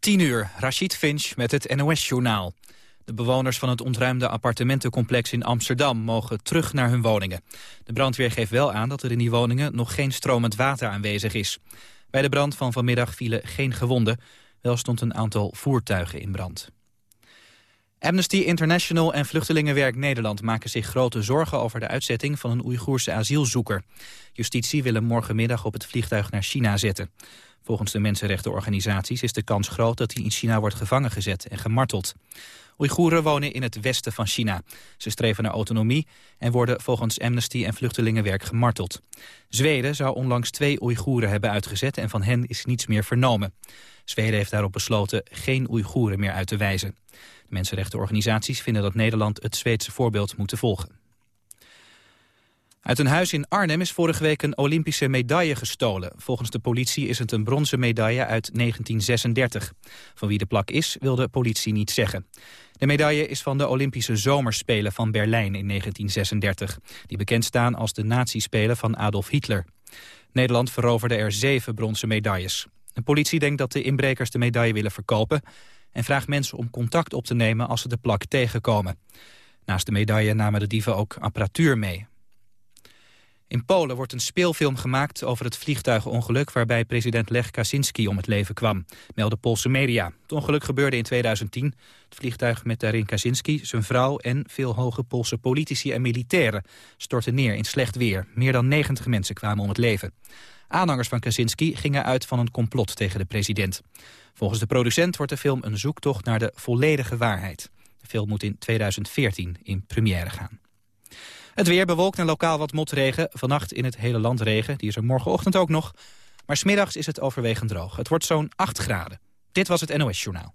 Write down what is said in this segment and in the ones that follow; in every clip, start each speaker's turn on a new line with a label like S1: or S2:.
S1: 10 uur, Rashid Finch met het NOS-journaal. De bewoners van het ontruimde appartementencomplex in Amsterdam mogen terug naar hun woningen. De brandweer geeft wel aan dat er in die woningen nog geen stromend water aanwezig is. Bij de brand van vanmiddag vielen geen gewonden. Wel stond een aantal voertuigen in brand. Amnesty International en Vluchtelingenwerk Nederland maken zich grote zorgen over de uitzetting van een Oeigoerse asielzoeker. Justitie wil hem morgenmiddag op het vliegtuig naar China zetten. Volgens de mensenrechtenorganisaties is de kans groot dat hij in China wordt gevangen gezet en gemarteld. Oeigoeren wonen in het westen van China. Ze streven naar autonomie en worden volgens Amnesty en Vluchtelingenwerk gemarteld. Zweden zou onlangs twee Oeigoeren hebben uitgezet en van hen is niets meer vernomen. Zweden heeft daarop besloten geen Oeigoeren meer uit te wijzen. De mensenrechtenorganisaties vinden dat Nederland het Zweedse voorbeeld moet volgen. Uit een huis in Arnhem is vorige week een Olympische medaille gestolen. Volgens de politie is het een bronzen medaille uit 1936. Van wie de plak is, wil de politie niet zeggen. De medaille is van de Olympische Zomerspelen van Berlijn in 1936... die bekend staan als de nazispelen van Adolf Hitler. Nederland veroverde er zeven bronzen medailles. De politie denkt dat de inbrekers de medaille willen verkopen... en vraagt mensen om contact op te nemen als ze de plak tegenkomen. Naast de medaille namen de dieven ook apparatuur mee. In Polen wordt een speelfilm gemaakt over het vliegtuigongeluk... waarbij president Lech Kaczynski om het leven kwam, melden Poolse media. Het ongeluk gebeurde in 2010. Het vliegtuig met daarin Kaczynski, zijn vrouw... en veel hoge Poolse politici en militairen stortte neer in slecht weer. Meer dan 90 mensen kwamen om het leven. Aanhangers van Kaczynski gingen uit van een complot tegen de president. Volgens de producent wordt de film een zoektocht naar de volledige waarheid. De film moet in 2014 in première gaan. Het weer bewolkt en lokaal wat motregen. Vannacht in het hele land regen. Die is er morgenochtend ook nog. Maar smiddags is het overwegend droog. Het wordt zo'n 8 graden. Dit was het NOS Journaal.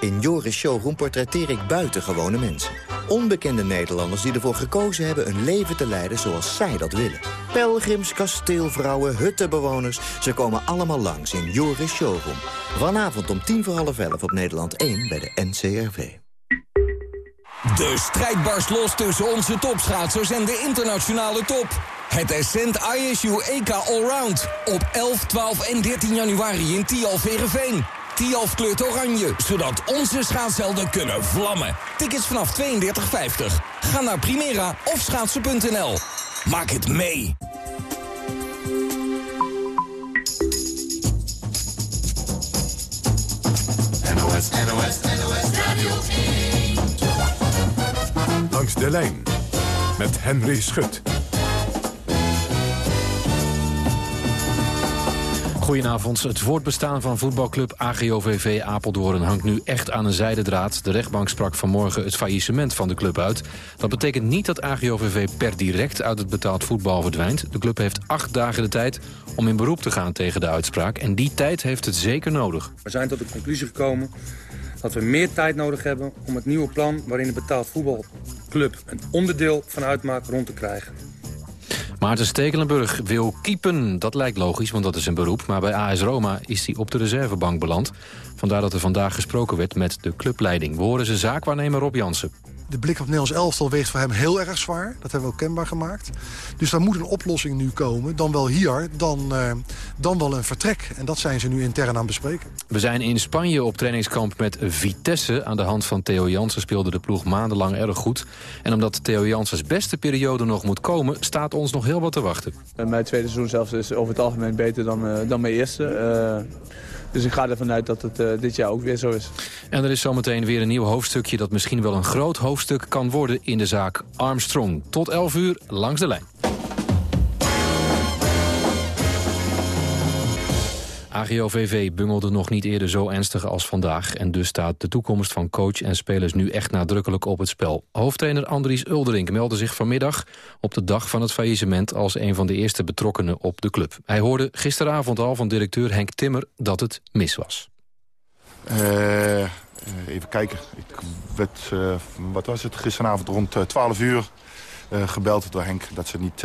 S2: In Joris Showroom portretteer ik buitengewone mensen. Onbekende Nederlanders die ervoor gekozen hebben een leven te leiden zoals zij dat willen. Pelgrims, kasteelvrouwen, huttenbewoners, ze komen allemaal langs in Joris Showroom. Vanavond om tien voor half elf op Nederland 1 bij de NCRV.
S3: De strijd barst los tussen onze topschaatsers en de internationale top. Het Ascent ISU EK Allround op 11, 12 en 13 januari in Tialverenveen. Tialf kleurt oranje, zodat onze schaatshelden kunnen vlammen. Tickets vanaf 32,50. Ga naar Primera of schaatsen.nl. Maak het mee.
S4: NOS, NOS, NOS Radio 1. Langs de lijn met Henry Schut.
S5: Goedenavond. Het voortbestaan van voetbalclub AGOVV Apeldoorn hangt nu echt aan een zijdendraad. De rechtbank sprak vanmorgen het faillissement van de club uit. Dat betekent niet dat AGOVV per direct uit het betaald voetbal verdwijnt. De club heeft acht dagen de tijd om in beroep te gaan tegen de uitspraak. En die tijd heeft het zeker nodig.
S6: We zijn tot de conclusie gekomen dat we meer tijd nodig hebben om het nieuwe plan... waarin de betaald voetbalclub een onderdeel van uitmaakt rond te krijgen.
S5: Maarten Stekelenburg wil keepen. Dat lijkt logisch, want dat is een beroep. Maar bij AS Roma is hij op de reservebank beland. Vandaar dat er vandaag gesproken werd met de clubleiding. We horen ze zaakwaarnemer Rob Jansen
S7: de blik op Nederlands elftal weegt voor hem heel erg zwaar. Dat hebben we ook kenbaar gemaakt. Dus daar moet een oplossing nu komen. Dan wel hier, dan, uh, dan wel een vertrek. En dat zijn ze nu intern aan het bespreken.
S5: We zijn in Spanje op trainingskamp met Vitesse. Aan de hand van Theo Jansen speelde de ploeg maandenlang erg goed. En omdat Theo Janssens beste periode nog moet komen... staat ons nog heel wat te wachten.
S8: Mijn tweede seizoen zelfs is over het algemeen beter dan, uh, dan mijn eerste. Uh, dus ik ga ervan uit dat het uh, dit jaar ook weer zo is.
S5: En er is zometeen weer een nieuw hoofdstukje... dat misschien wel een groot hoofdstuk kan worden in de zaak Armstrong. Tot 11 uur langs de lijn. AGOVV bungelde nog niet eerder zo ernstig als vandaag... en dus staat de toekomst van coach en spelers nu echt nadrukkelijk op het spel. Hoofdtrainer Andries Ulderink meldde zich vanmiddag op de dag van het faillissement... als een van de eerste betrokkenen op de club. Hij hoorde gisteravond al van directeur Henk Timmer dat het mis was.
S9: Uh, even kijken. Ik werd, uh, wat was het, gisteravond rond 12 uur gebeld door Henk... dat ze, niet,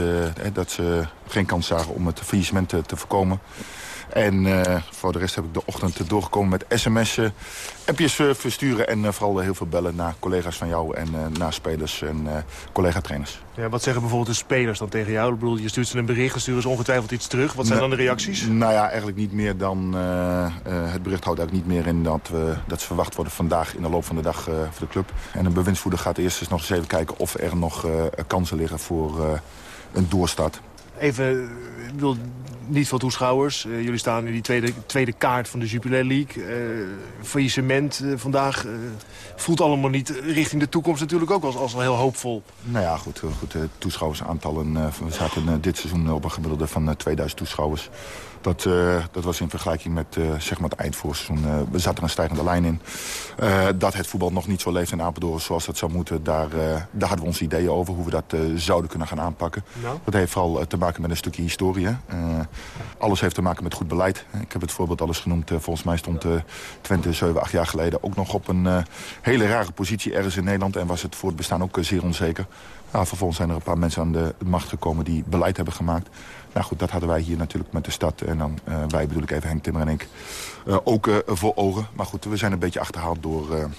S9: dat ze geen kans zagen om het faillissement te voorkomen. En uh, voor de rest heb ik de ochtend doorgekomen met sms'en, appjes versturen... en uh, vooral heel veel bellen naar collega's van jou en naar spelers en collega-trainers.
S10: Ja, wat zeggen bijvoorbeeld de spelers dan tegen jou? Ik bedoel, je stuurt ze een bericht, sturen ze ongetwijfeld iets terug. Wat zijn dan de reacties?
S9: Nou ja, eigenlijk niet meer dan... het bericht houdt eigenlijk niet meer in dat, we, dat ze verwacht worden vandaag in de loop van de dag voor de club. En een bewindsvoerder gaat eerst eens nog eens even kijken of er nog kansen liggen voor een doorstart.
S10: Even, ik bedoel, niet veel toeschouwers. Uh, jullie staan in die tweede, tweede kaart van de Jupiler League. Uh, faillissement uh, vandaag voelt allemaal niet richting de toekomst natuurlijk ook als, als heel hoopvol.
S9: Nou ja, goed. goed toeschouwersaantallen. we zaten dit seizoen op een gemiddelde van 2000 toeschouwers. Dat, uh, dat was in vergelijking met uh, zeg maar het eindvoorseizoen. Uh, we zaten een stijgende lijn in. dat het voetbal nog niet zo leeft in Apeldoorn zoals dat zou moeten... daar, daar hadden we onze ideeën over hoe we dat zouden kunnen gaan aanpakken. Nou. Dat heeft vooral te maken met een stukje historie. alles heeft te maken met goed beleid. Ik heb het voorbeeld alles genoemd. volgens mij stond Twente 7, 8 jaar geleden ook nog op een hele rare positie ergens in Nederland. En was het voor het bestaan ook zeer onzeker. Nou, vervolgens zijn er een paar mensen aan de macht gekomen die beleid hebben gemaakt. Nou goed, dat hadden wij hier natuurlijk met de stad. En dan uh, wij bedoel ik even Henk Timmer en ik. Uh, ook uh, voor ogen. Maar goed, we zijn een beetje achterhaald door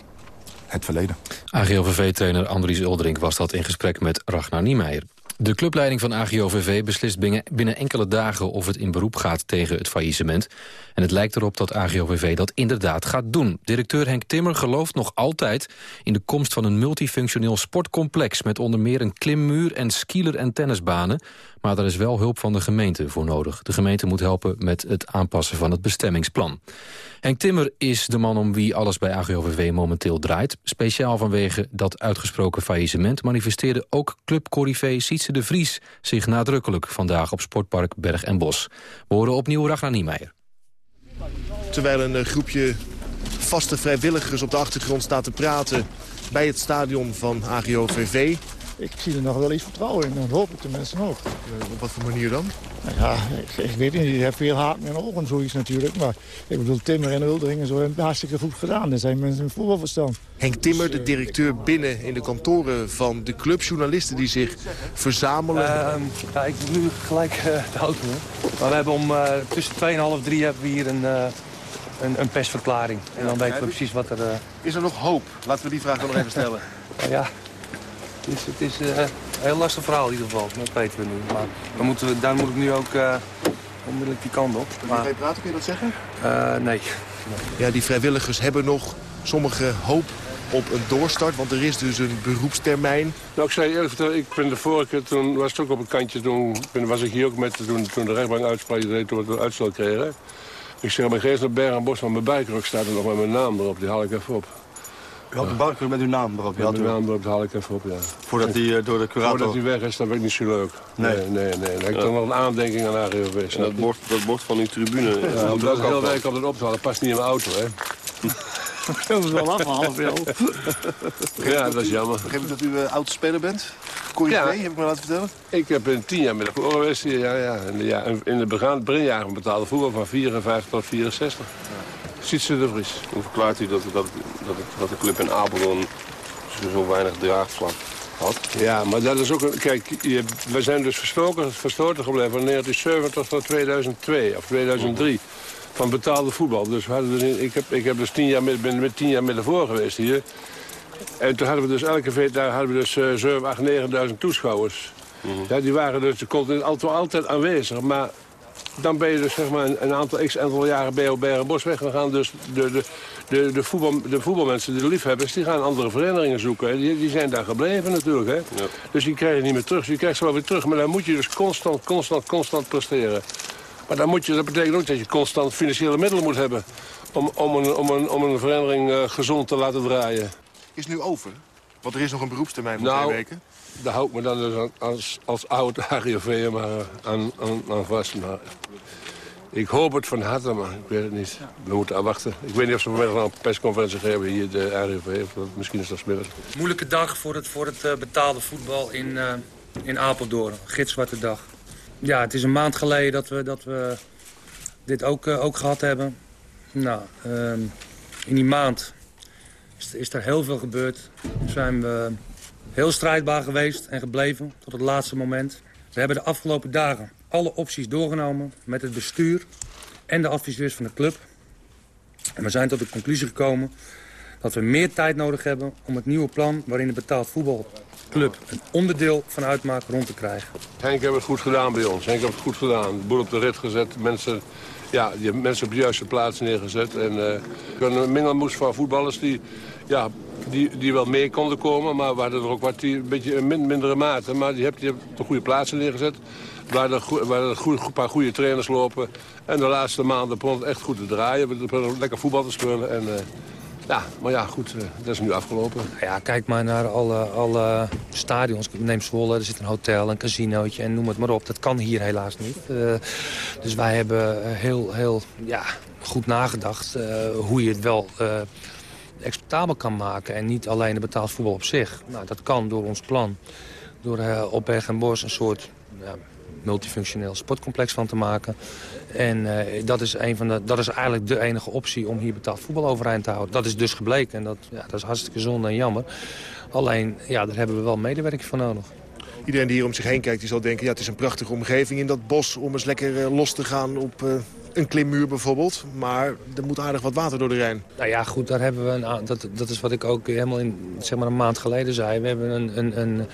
S9: het verleden.
S5: AGLVV-trainer Andries Uldering was dat in gesprek met Ragnar Niemeyer. De clubleiding van AGOVV beslist binnen enkele dagen of het in beroep gaat tegen het faillissement. En het lijkt erop dat AGOVV dat inderdaad gaat doen. Directeur Henk Timmer gelooft nog altijd in de komst van een multifunctioneel sportcomplex... met onder meer een klimmuur en skieler- en tennisbanen. Maar daar is wel hulp van de gemeente voor nodig. De gemeente moet helpen met het aanpassen van het bestemmingsplan. Henk Timmer is de man om wie alles bij AGOVV momenteel draait. Speciaal vanwege dat uitgesproken faillissement... manifesteerde ook clubcorrivé Sietse de Vries zich nadrukkelijk... vandaag op Sportpark Berg en Bos. We horen opnieuw Ragnar Niemeyer.
S10: Terwijl een eh, groepje vaste vrijwilligers op de achtergrond staat te praten... bij het stadion van AGOVV
S11: ik zie er nog wel iets vertrouwen in. Dat hoop ik de mensen ook.
S10: Op wat voor manier dan?
S11: Nou ja, ik, ik, weet niet. Je hebt veel haken en ogen zoiets natuurlijk. Maar ik bedoel, Timmer en Uldering en zo hebben het hartstikke goed gedaan. Er zijn mensen in voetbalverstand.
S10: Henk Timmer, de directeur binnen in de kantoren van de club. Journalisten die zich verzamelen. Uh,
S6: ja, ik moet nu gelijk uh, de auto. Maar we hebben om uh, tussen 2 en half 3 hebben we hier een, uh, een, een persverklaring. En dan weten we precies wat er...
S10: Is er nog hoop? Laten we die vraag dan nog even stellen.
S6: ja, dus het is uh, een heel lastig verhaal in ieder geval. Dat weten we nu. Maar we moeten, daar moet ik nu ook uh, onmiddellijk die kant op.
S10: Maar je praten, kun je dat zeggen?
S6: Uh, nee.
S10: Ja, die vrijwilligers hebben nog sommige hoop op een doorstart, want er is dus een beroepstermijn.
S12: Nou, ik zei eerlijk vertellen, ik ben de vorige keer, toen was het ook op een kantje, toen was ik hier ook met, toen, toen de rechtbank uitspraak deed, toen we het uitstel kregen. Ik zeg, mijn geest naar Berg en Bos, maar mijn bijkruk staat er nog met mijn naam erop, die haal ik even op.
S10: U had een barcode met uw naam erop?
S12: Met mijn naam erop, haal ik even op, ja.
S10: Voordat hij door de curator...
S12: Voordat hij weg is, dat vind ik niet zo leuk. Nee, nee, nee. nee. Dan heb ik toch nog een aandenking aan AGOV.
S13: En dat bord, dat bord van die tribune...
S12: Ja, om dat heel week op het op dat past niet in mijn auto, hè.
S11: Dat is wel afgehaald,
S12: Ja, dat is jammer.
S10: Begrijp ik dat u uh, oud speler bent? Kon je ja. mee, heb ik me laten vertellen?
S12: Ik heb in tien jaar met de voetbal geweest ja, ja. In de, ja, in de beginjaren betaalde voetbal van 54 tot 64. Sietse de Vries.
S13: Hoe verklaart u dat, dat, dat, dat de club in Apeldoorn zo weinig draagvlak had?
S12: Ja, maar dat is ook... Een, kijk, je, we zijn dus verstoken, verstoten gebleven van 1970 tot 2002 of 2003 van betaalde voetbal. Dus we hadden dus, ik, heb, ik heb dus tien jaar met, ben met tien jaar met voor geweest hier. En toen hadden we dus elke veet, daar hadden we dus uh, 7, 8, 9.000 toeschouwers. Mm -hmm. ja, die waren dus de altijd, altijd aanwezig. Maar dan ben je dus zeg maar een, aantal x aantal jaren bij op Bos weggegaan. Dus de, de, de, de, voetbal, de voetbalmensen, de liefhebbers, die gaan andere verenigingen zoeken. Die, die zijn daar gebleven natuurlijk. Hè? Ja. Dus die krijg je niet meer terug. Dus je krijgt ze wel weer terug. Maar dan moet je dus constant, constant, constant presteren. Maar dan moet je, dat betekent ook dat je constant financiële middelen moet hebben... om, om, een, om, een, om een vereniging uh, gezond te laten draaien.
S10: Is nu over? Want er is nog een beroepstermijn van nou, twee weken.
S12: Daar hou ik me dan dus als, als oud AGOV maar aan, aan, aan vast. Maar Ik hoop het van harte, maar ik weet het niet. We moeten afwachten. Ik weet niet of ze vanmiddag een persconferentie geven hier, de ARV. Misschien is dat smiddag.
S6: Moeilijke dag voor het, voor het uh, betaalde voetbal in, uh, in Apeldoorn. Gitzwarte dag. Ja, het is een maand geleden dat we, dat we dit ook, uh, ook gehad hebben. Nou, ehm, in die maand is, is er heel veel gebeurd. Zijn we heel strijdbaar geweest en gebleven tot het laatste moment. We hebben de afgelopen dagen alle opties doorgenomen met het bestuur en de adviseurs van de club. En we zijn tot de conclusie gekomen dat we meer tijd nodig hebben om het nieuwe plan waarin de betaald voetbalclub een onderdeel van uitmaakt rond te krijgen.
S12: Henk heeft het goed gedaan bij ons. Henk heeft het goed gedaan. De boel op de rit gezet, mensen, ja, die mensen op de juiste plaats neergezet. En uh, een mengelmoes van voetballers die, ja, die, die wel mee konden komen, maar waren er ook wat die een beetje in mindere mate. Maar die hebben die op de goede plaatsen neergezet waar er, waar er een paar goede trainers lopen. En de laatste maanden begon het echt goed te draaien. We begonnen lekker voetbal te spelen. En, uh, ja, maar ja, goed, uh, dat is nu afgelopen.
S6: Ja, kijk maar naar alle, alle stadions. Neem Zwolle, er zit een hotel, een casinootje en noem het maar op. Dat kan hier helaas niet. Uh, dus wij hebben heel, heel ja, goed nagedacht hoe je het wel exploitabel kan maken. En niet alleen de betaald voetbal op zich. Nou, dat kan door ons plan. Door op Berg en Bos een soort... Multifunctioneel sportcomplex van te maken. En uh, dat, is een van de, dat is eigenlijk de enige optie om hier betaald voetbal overeind te houden. Dat is dus gebleken en dat, ja, dat is hartstikke zonde en jammer. Alleen, ja, daar hebben we wel medewerking voor nodig.
S10: Iedereen die hier om zich heen kijkt, die zal denken... ja, het is een prachtige omgeving in dat bos om eens lekker uh, los te gaan op... Uh, een klimmuur bijvoorbeeld, maar er moet aardig wat water door de Rijn.
S6: Nou ja, goed, daar hebben we een, dat, dat is wat ik ook helemaal in, zeg maar een maand geleden zei. We hebben een, een, een,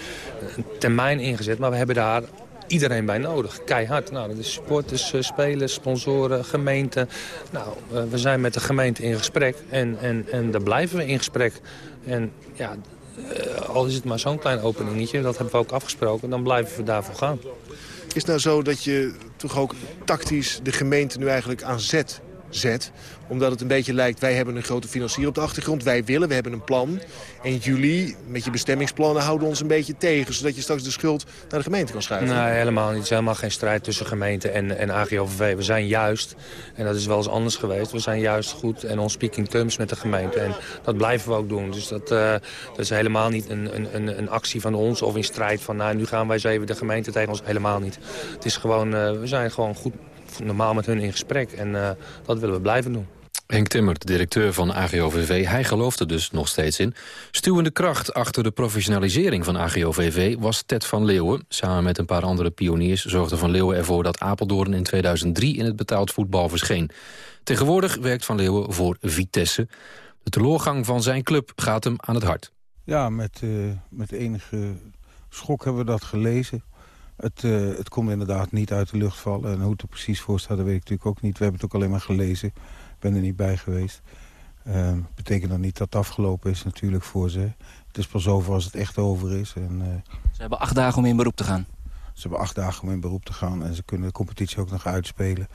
S6: termijn ingezet, maar we hebben daar iedereen bij nodig. Keihard. Nou, dat is supporters, uh, spelers, sponsoren, gemeenten. Nou, uh, we zijn met de gemeente in gesprek en, en, en daar blijven we in gesprek. En ja, uh, al is het maar zo'n klein openingetje, dat hebben we ook afgesproken, dan blijven we daarvoor gaan.
S10: Is het nou zo dat je toch ook tactisch de gemeente nu eigenlijk aan zet zet. Omdat het een beetje lijkt, wij hebben een grote financier op de achtergrond. Wij willen, we hebben een plan. En jullie, met je bestemmingsplannen, houden ons een beetje tegen. Zodat je straks de schuld naar de gemeente kan schuiven.
S6: Nee, helemaal niet. Het is helemaal geen strijd tussen gemeente en, en AGOVV. We zijn juist, en dat is wel eens anders geweest... we zijn juist goed en on speaking terms met de gemeente. En dat blijven we ook doen. Dus dat, uh, dat is helemaal niet een, een, een actie van ons of in strijd van... nou, nu gaan wij eens even de gemeente tegen ons. Helemaal niet. Het is gewoon, uh, we zijn gewoon goed normaal met hun in gesprek. En uh, dat willen we blijven doen.
S5: Henk Timmer, de directeur van AGOVV, hij gelooft er dus nog steeds in. Stuwende kracht achter de professionalisering van AGOVV was Ted van Leeuwen. Samen met een paar andere pioniers zorgde van Leeuwen ervoor dat Apeldoorn in 2003 in het betaald voetbal verscheen. Tegenwoordig werkt van Leeuwen voor Vitesse. De teleurgang van zijn club gaat hem aan het hart.
S14: Ja, met, uh, met enige schok hebben we dat gelezen. Het, uh, het komt inderdaad niet uit de lucht vallen. En hoe het er precies voor staat, dat weet ik natuurlijk ook niet. We hebben het ook alleen maar gelezen. Ik ben er niet bij geweest. Uh, betekent dan niet dat het afgelopen is natuurlijk voor ze. Het is pas over als het echt over is. En, uh,
S15: ze hebben acht dagen om in beroep te gaan?
S14: Ze hebben acht dagen om in beroep te gaan. En ze kunnen de competitie ook nog uitspelen.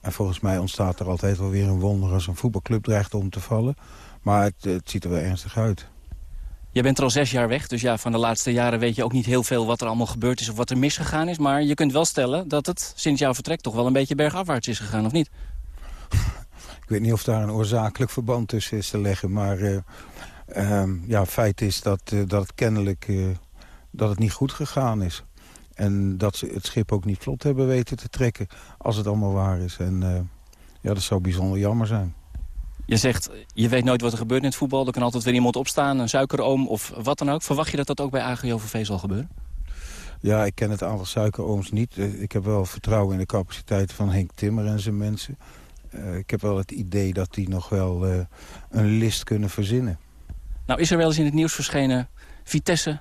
S14: En volgens mij ontstaat er altijd wel weer een wonder als een voetbalclub dreigt om te vallen. Maar het, het ziet er wel ernstig uit.
S15: Je bent er al zes jaar weg, dus ja, van de laatste jaren weet je ook niet heel veel wat er allemaal gebeurd is of wat er misgegaan is. Maar je kunt wel stellen dat het sinds jouw vertrek toch wel een beetje bergafwaarts is gegaan, of niet?
S14: Ik weet niet of daar een oorzakelijk verband tussen is te leggen, maar uh, ja, feit is dat, uh, dat het kennelijk uh, dat het niet goed gegaan is. En dat ze het schip ook niet vlot hebben weten te trekken als het allemaal waar is. En ja, dat zou bijzonder jammer zijn.
S15: Je zegt, je weet nooit wat er gebeurt in het voetbal. Er kan altijd weer iemand opstaan, een suikeroom of wat dan ook. Verwacht je dat dat ook bij AGOVV zal gebeuren?
S14: Ja, ik ken het aantal suikerooms niet. Ik heb wel vertrouwen in de capaciteit van Henk Timmer en zijn mensen. Uh, ik heb wel het idee dat die nog wel uh, een list kunnen verzinnen.
S15: Nou, is er wel eens in het nieuws verschenen... Vitesse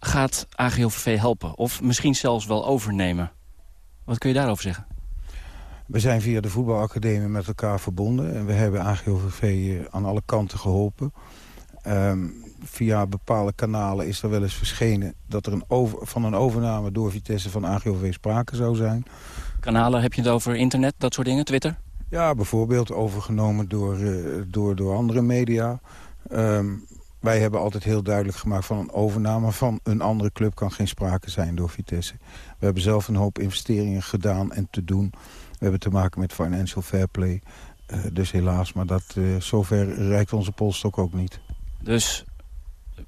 S15: gaat AGOVV helpen. Of misschien zelfs wel overnemen. Wat kun je daarover zeggen?
S14: We zijn via de voetbalacademie met elkaar verbonden. En we hebben AGOVV aan alle kanten geholpen. Um, via bepaalde kanalen is er wel eens verschenen... dat er een over, van een overname door Vitesse van AGOVV sprake zou zijn.
S15: Kanalen, heb je het over internet, dat soort dingen, Twitter?
S14: Ja, bijvoorbeeld overgenomen door, uh, door, door andere media. Um, wij hebben altijd heel duidelijk gemaakt van een overname van een andere club kan geen sprake zijn door Vitesse. We hebben zelf een hoop investeringen gedaan en te doen. We hebben te maken met financial fair play. Uh, dus helaas, maar dat, uh, zover reikt onze polstok ook niet.
S15: Dus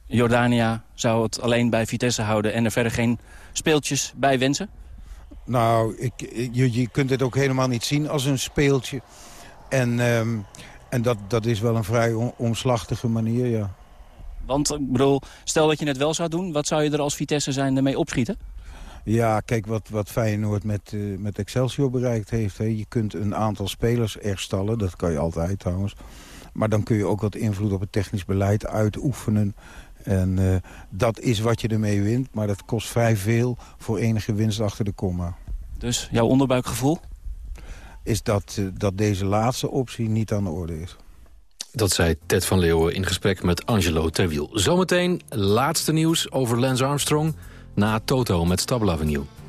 S15: Jordania zou het alleen bij Vitesse houden en er verder geen speeltjes bij wensen?
S14: Nou, ik, je, je kunt het ook helemaal niet zien als een speeltje. En, um, en dat, dat is wel een vrij on, omslachtige manier, ja.
S15: Want, ik bedoel, stel dat je het wel zou doen... wat zou je er als Vitesse zijn ermee opschieten?
S14: Ja, kijk wat, wat Feyenoord met, uh, met Excelsior bereikt heeft. Hè. Je kunt een aantal spelers erstallen, dat kan je altijd trouwens. Maar dan kun je ook wat invloed op het technisch beleid uitoefenen. En uh, dat is wat je ermee wint, maar dat kost vrij veel voor enige winst achter de komma.
S15: Dus jouw onderbuikgevoel?
S14: Is dat, uh, dat deze laatste optie niet aan de orde is.
S16: Dat zei Ted van Leeuwen in gesprek met Angelo Terwiel. Zometeen laatste nieuws over Lance Armstrong na Toto met Stable Avenue.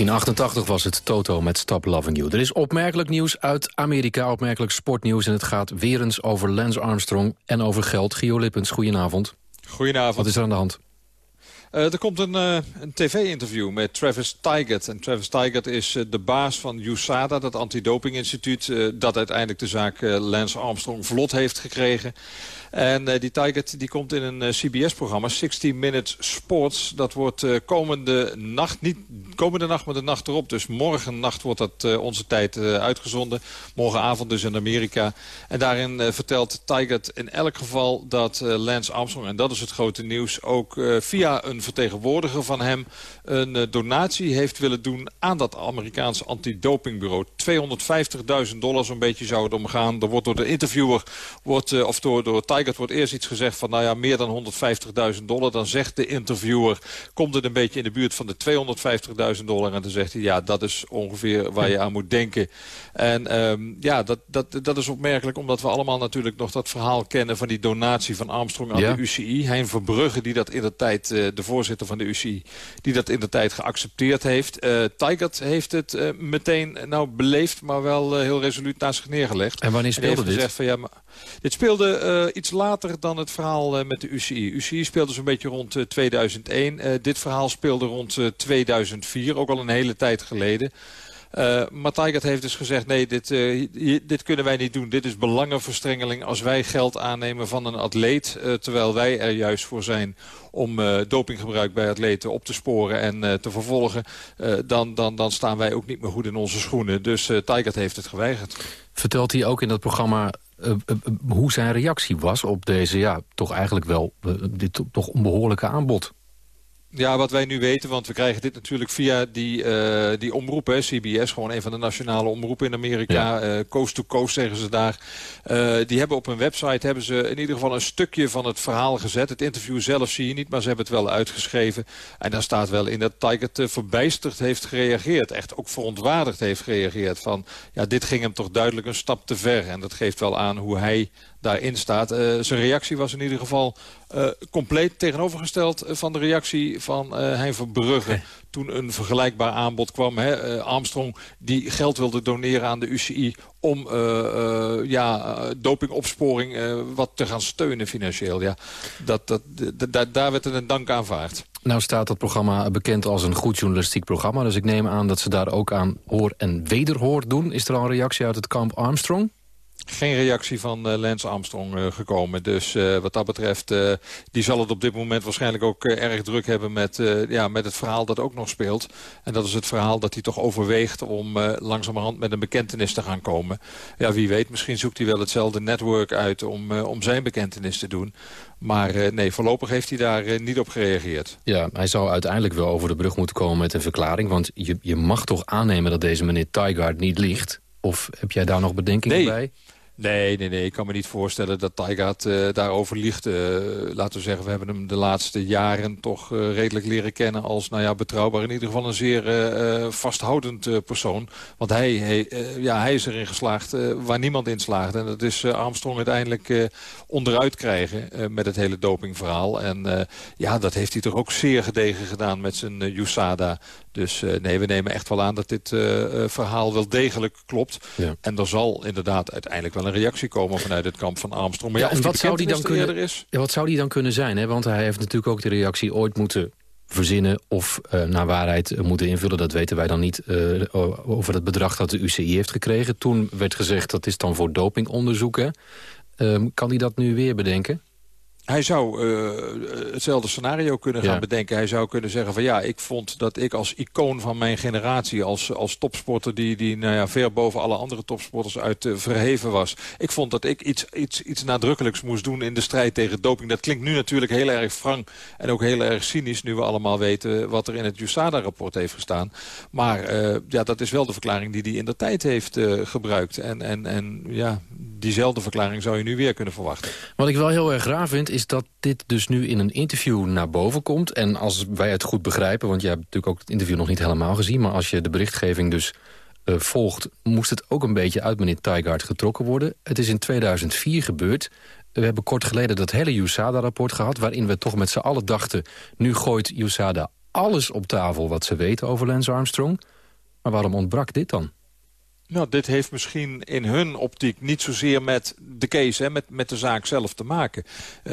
S16: ...1988 was het Toto met Stop Loving You. Er is opmerkelijk nieuws uit Amerika, opmerkelijk sportnieuws... en het gaat weer eens over Lance Armstrong en over geld. Gio Lippens, goedenavond.
S17: Goedenavond.
S16: Wat is er aan de hand?
S17: Uh, er komt een, uh, een tv-interview met Travis Tygert. En Travis Tygert is uh, de baas van USADA, dat antidopinginstituut... dat uiteindelijk de zaak Lance Armstrong vlot heeft gekregen. En die Tiger die komt in een CBS-programma, 60 Minutes Sports. Dat wordt komende nacht, niet komende nacht, maar de nacht erop. Dus morgen nacht wordt dat onze tijd uitgezonden. Morgenavond dus in Amerika. En daarin vertelt Tiger in elk geval dat Lance Armstrong, en dat is het grote nieuws... ook via een een vertegenwoordiger van hem een donatie heeft willen doen aan dat Amerikaanse antidopingbureau. 250.000 dollar zo'n beetje zou het omgaan. Er wordt door de interviewer, wordt, of door, door Tiger wordt eerst iets gezegd van nou ja, meer dan 150.000 dollar. Dan zegt de interviewer, komt het een beetje in de buurt van de 250.000 dollar. En dan zegt hij, ja, dat is ongeveer waar je aan moet denken. En um, ja, dat, dat, dat is opmerkelijk omdat we allemaal natuurlijk nog dat verhaal kennen... van die donatie van Armstrong aan de UCI. Hein Verbrugge, die dat in de tijd, uh, de voorzitter van de UCI... die dat in de tijd geaccepteerd heeft. Uh, Tigert heeft het uh, meteen nou beleefd, maar wel heel resoluut naast zich neergelegd.
S5: En wanneer speelde dit?
S17: Gezegd van, ja, maar, dit speelde iets later dan het verhaal met de UCI. UCI speelde zo'n beetje rond 2001. dit verhaal speelde rond 2004, ook al een hele tijd geleden. Uh, maar Tigert heeft dus gezegd, nee, dit, uh, dit kunnen wij niet doen. Dit is belangenverstrengeling als wij geld aannemen van een atleet... Uh, terwijl wij er juist voor zijn om dopinggebruik bij atleten op te sporen en te vervolgen... dan, dan, dan staan wij ook niet meer goed in onze schoenen. Dus Tigert heeft het geweigerd.
S5: Vertelt hij ook in dat programma hoe zijn reactie was op deze, ja, toch eigenlijk wel, dit toch onbehoorlijke aanbod?
S17: Ja, wat wij nu weten, want we krijgen dit natuurlijk via die, uh, die omroep, hè, CBS, gewoon een van de nationale omroepen in Amerika. Ja. Uh, coast to coast zeggen ze daar. Uh, die hebben op hun website hebben ze in ieder geval een stukje van het verhaal gezet. Het interview zelf zie je niet, maar ze hebben het wel uitgeschreven. En daar staat wel in dat Tiger verbijsterd heeft gereageerd. Echt ook verontwaardigd heeft gereageerd. Van, ja, dit ging hem toch duidelijk een stap te ver. En dat geeft wel aan hoe hij daarin staat. Uh, zijn reactie was in ieder geval uh, compleet tegenovergesteld van de reactie van Hein Verbrugge. Okay. Toen een vergelijkbaar aanbod kwam. Hè, Armstrong die geld wilde doneren aan de UCI om ja, dopingopsporing wat te gaan steunen financieel. Ja, dat, dat, daar werd een dank aanvaard.
S5: Nou staat dat programma bekend als een goed journalistiek programma. Dus ik neem aan dat ze daar ook aan hoor en wederhoor doen. Is er al een reactie uit het kamp Armstrong?
S17: Geen reactie van uh, Lance Armstrong uh, gekomen. Dus uh, wat dat betreft, die zal het op dit moment waarschijnlijk ook erg druk hebben met, ja, met het verhaal dat ook nog speelt. En dat is het verhaal dat hij toch overweegt om langzamerhand met een bekentenis te gaan komen. Ja, wie weet, misschien zoekt hij wel hetzelfde network uit om, om zijn bekentenis te doen. Maar nee, voorlopig heeft hij daar niet op gereageerd.
S5: Ja, hij zou uiteindelijk wel over de brug moeten komen met een verklaring. Want je, je mag toch aannemen dat deze meneer Tigard niet liegt? Of heb jij daar nog bedenkingen
S17: nee.
S5: bij?
S17: Nee, nee, nee. Ik kan me niet voorstellen dat Taigaat uh, daarover liegt. Uh, laten we zeggen, we hebben hem de laatste jaren toch uh, redelijk leren kennen... als nou ja, betrouwbaar, in ieder geval een zeer vasthoudend persoon. Want hij, hij, ja, hij is erin geslaagd waar niemand in slaagde. En dat is Armstrong uiteindelijk onderuit krijgen met het hele dopingverhaal. En ja, dat heeft hij toch ook zeer gedegen gedaan met zijn USADA. Dus uh, nee, we nemen echt wel aan dat dit uh, verhaal wel degelijk klopt. Ja. En er zal inderdaad uiteindelijk wel een reactie komen vanuit het kamp van Armstrong. Maar ja,
S5: ja en wat zou, die dan kunnen, is... ja, wat zou die dan kunnen zijn? Hè? Want hij heeft natuurlijk ook de reactie ooit moeten verzinnen of uh, naar waarheid moeten invullen. Dat weten wij dan niet over het bedrag dat de UCI heeft gekregen. Toen werd gezegd dat is dan voor dopingonderzoeken. Uh, kan hij dat nu weer bedenken?
S17: Hij zou uh, hetzelfde scenario kunnen gaan ja. bedenken. Hij zou kunnen zeggen van ja, ik vond dat ik als icoon van mijn generatie... als, als topsporter die, die nou ja, ver boven alle andere topsporters uit uh, verheven was... ik vond dat ik iets, iets, iets nadrukkelijks moest doen in de strijd tegen doping. Dat klinkt nu natuurlijk heel erg frank en ook heel erg cynisch... nu we allemaal weten wat er in het USADA-rapport heeft gestaan. Maar uh, ja, dat is wel de verklaring die hij in de tijd heeft gebruikt. En, en, en ja, diezelfde verklaring zou je nu weer kunnen verwachten.
S5: Wat ik wel heel erg raar vind is dat dit dus nu in een interview naar boven komt. En als wij het goed begrijpen, want je hebt natuurlijk ook het interview nog niet helemaal gezien... maar als je de berichtgeving dus uh, volgt, moest het ook een beetje uit meneer Tigard getrokken worden. Het is in 2004 gebeurd. We hebben kort geleden dat hele USADA-rapport gehad... waarin we toch met z'n allen dachten... nu gooit USADA alles op tafel wat ze weten over Lance Armstrong. Maar waarom ontbrak dit dan?
S17: Nou, dit heeft misschien in hun optiek niet zozeer met de case, hè, met, met de zaak zelf te maken. Uh,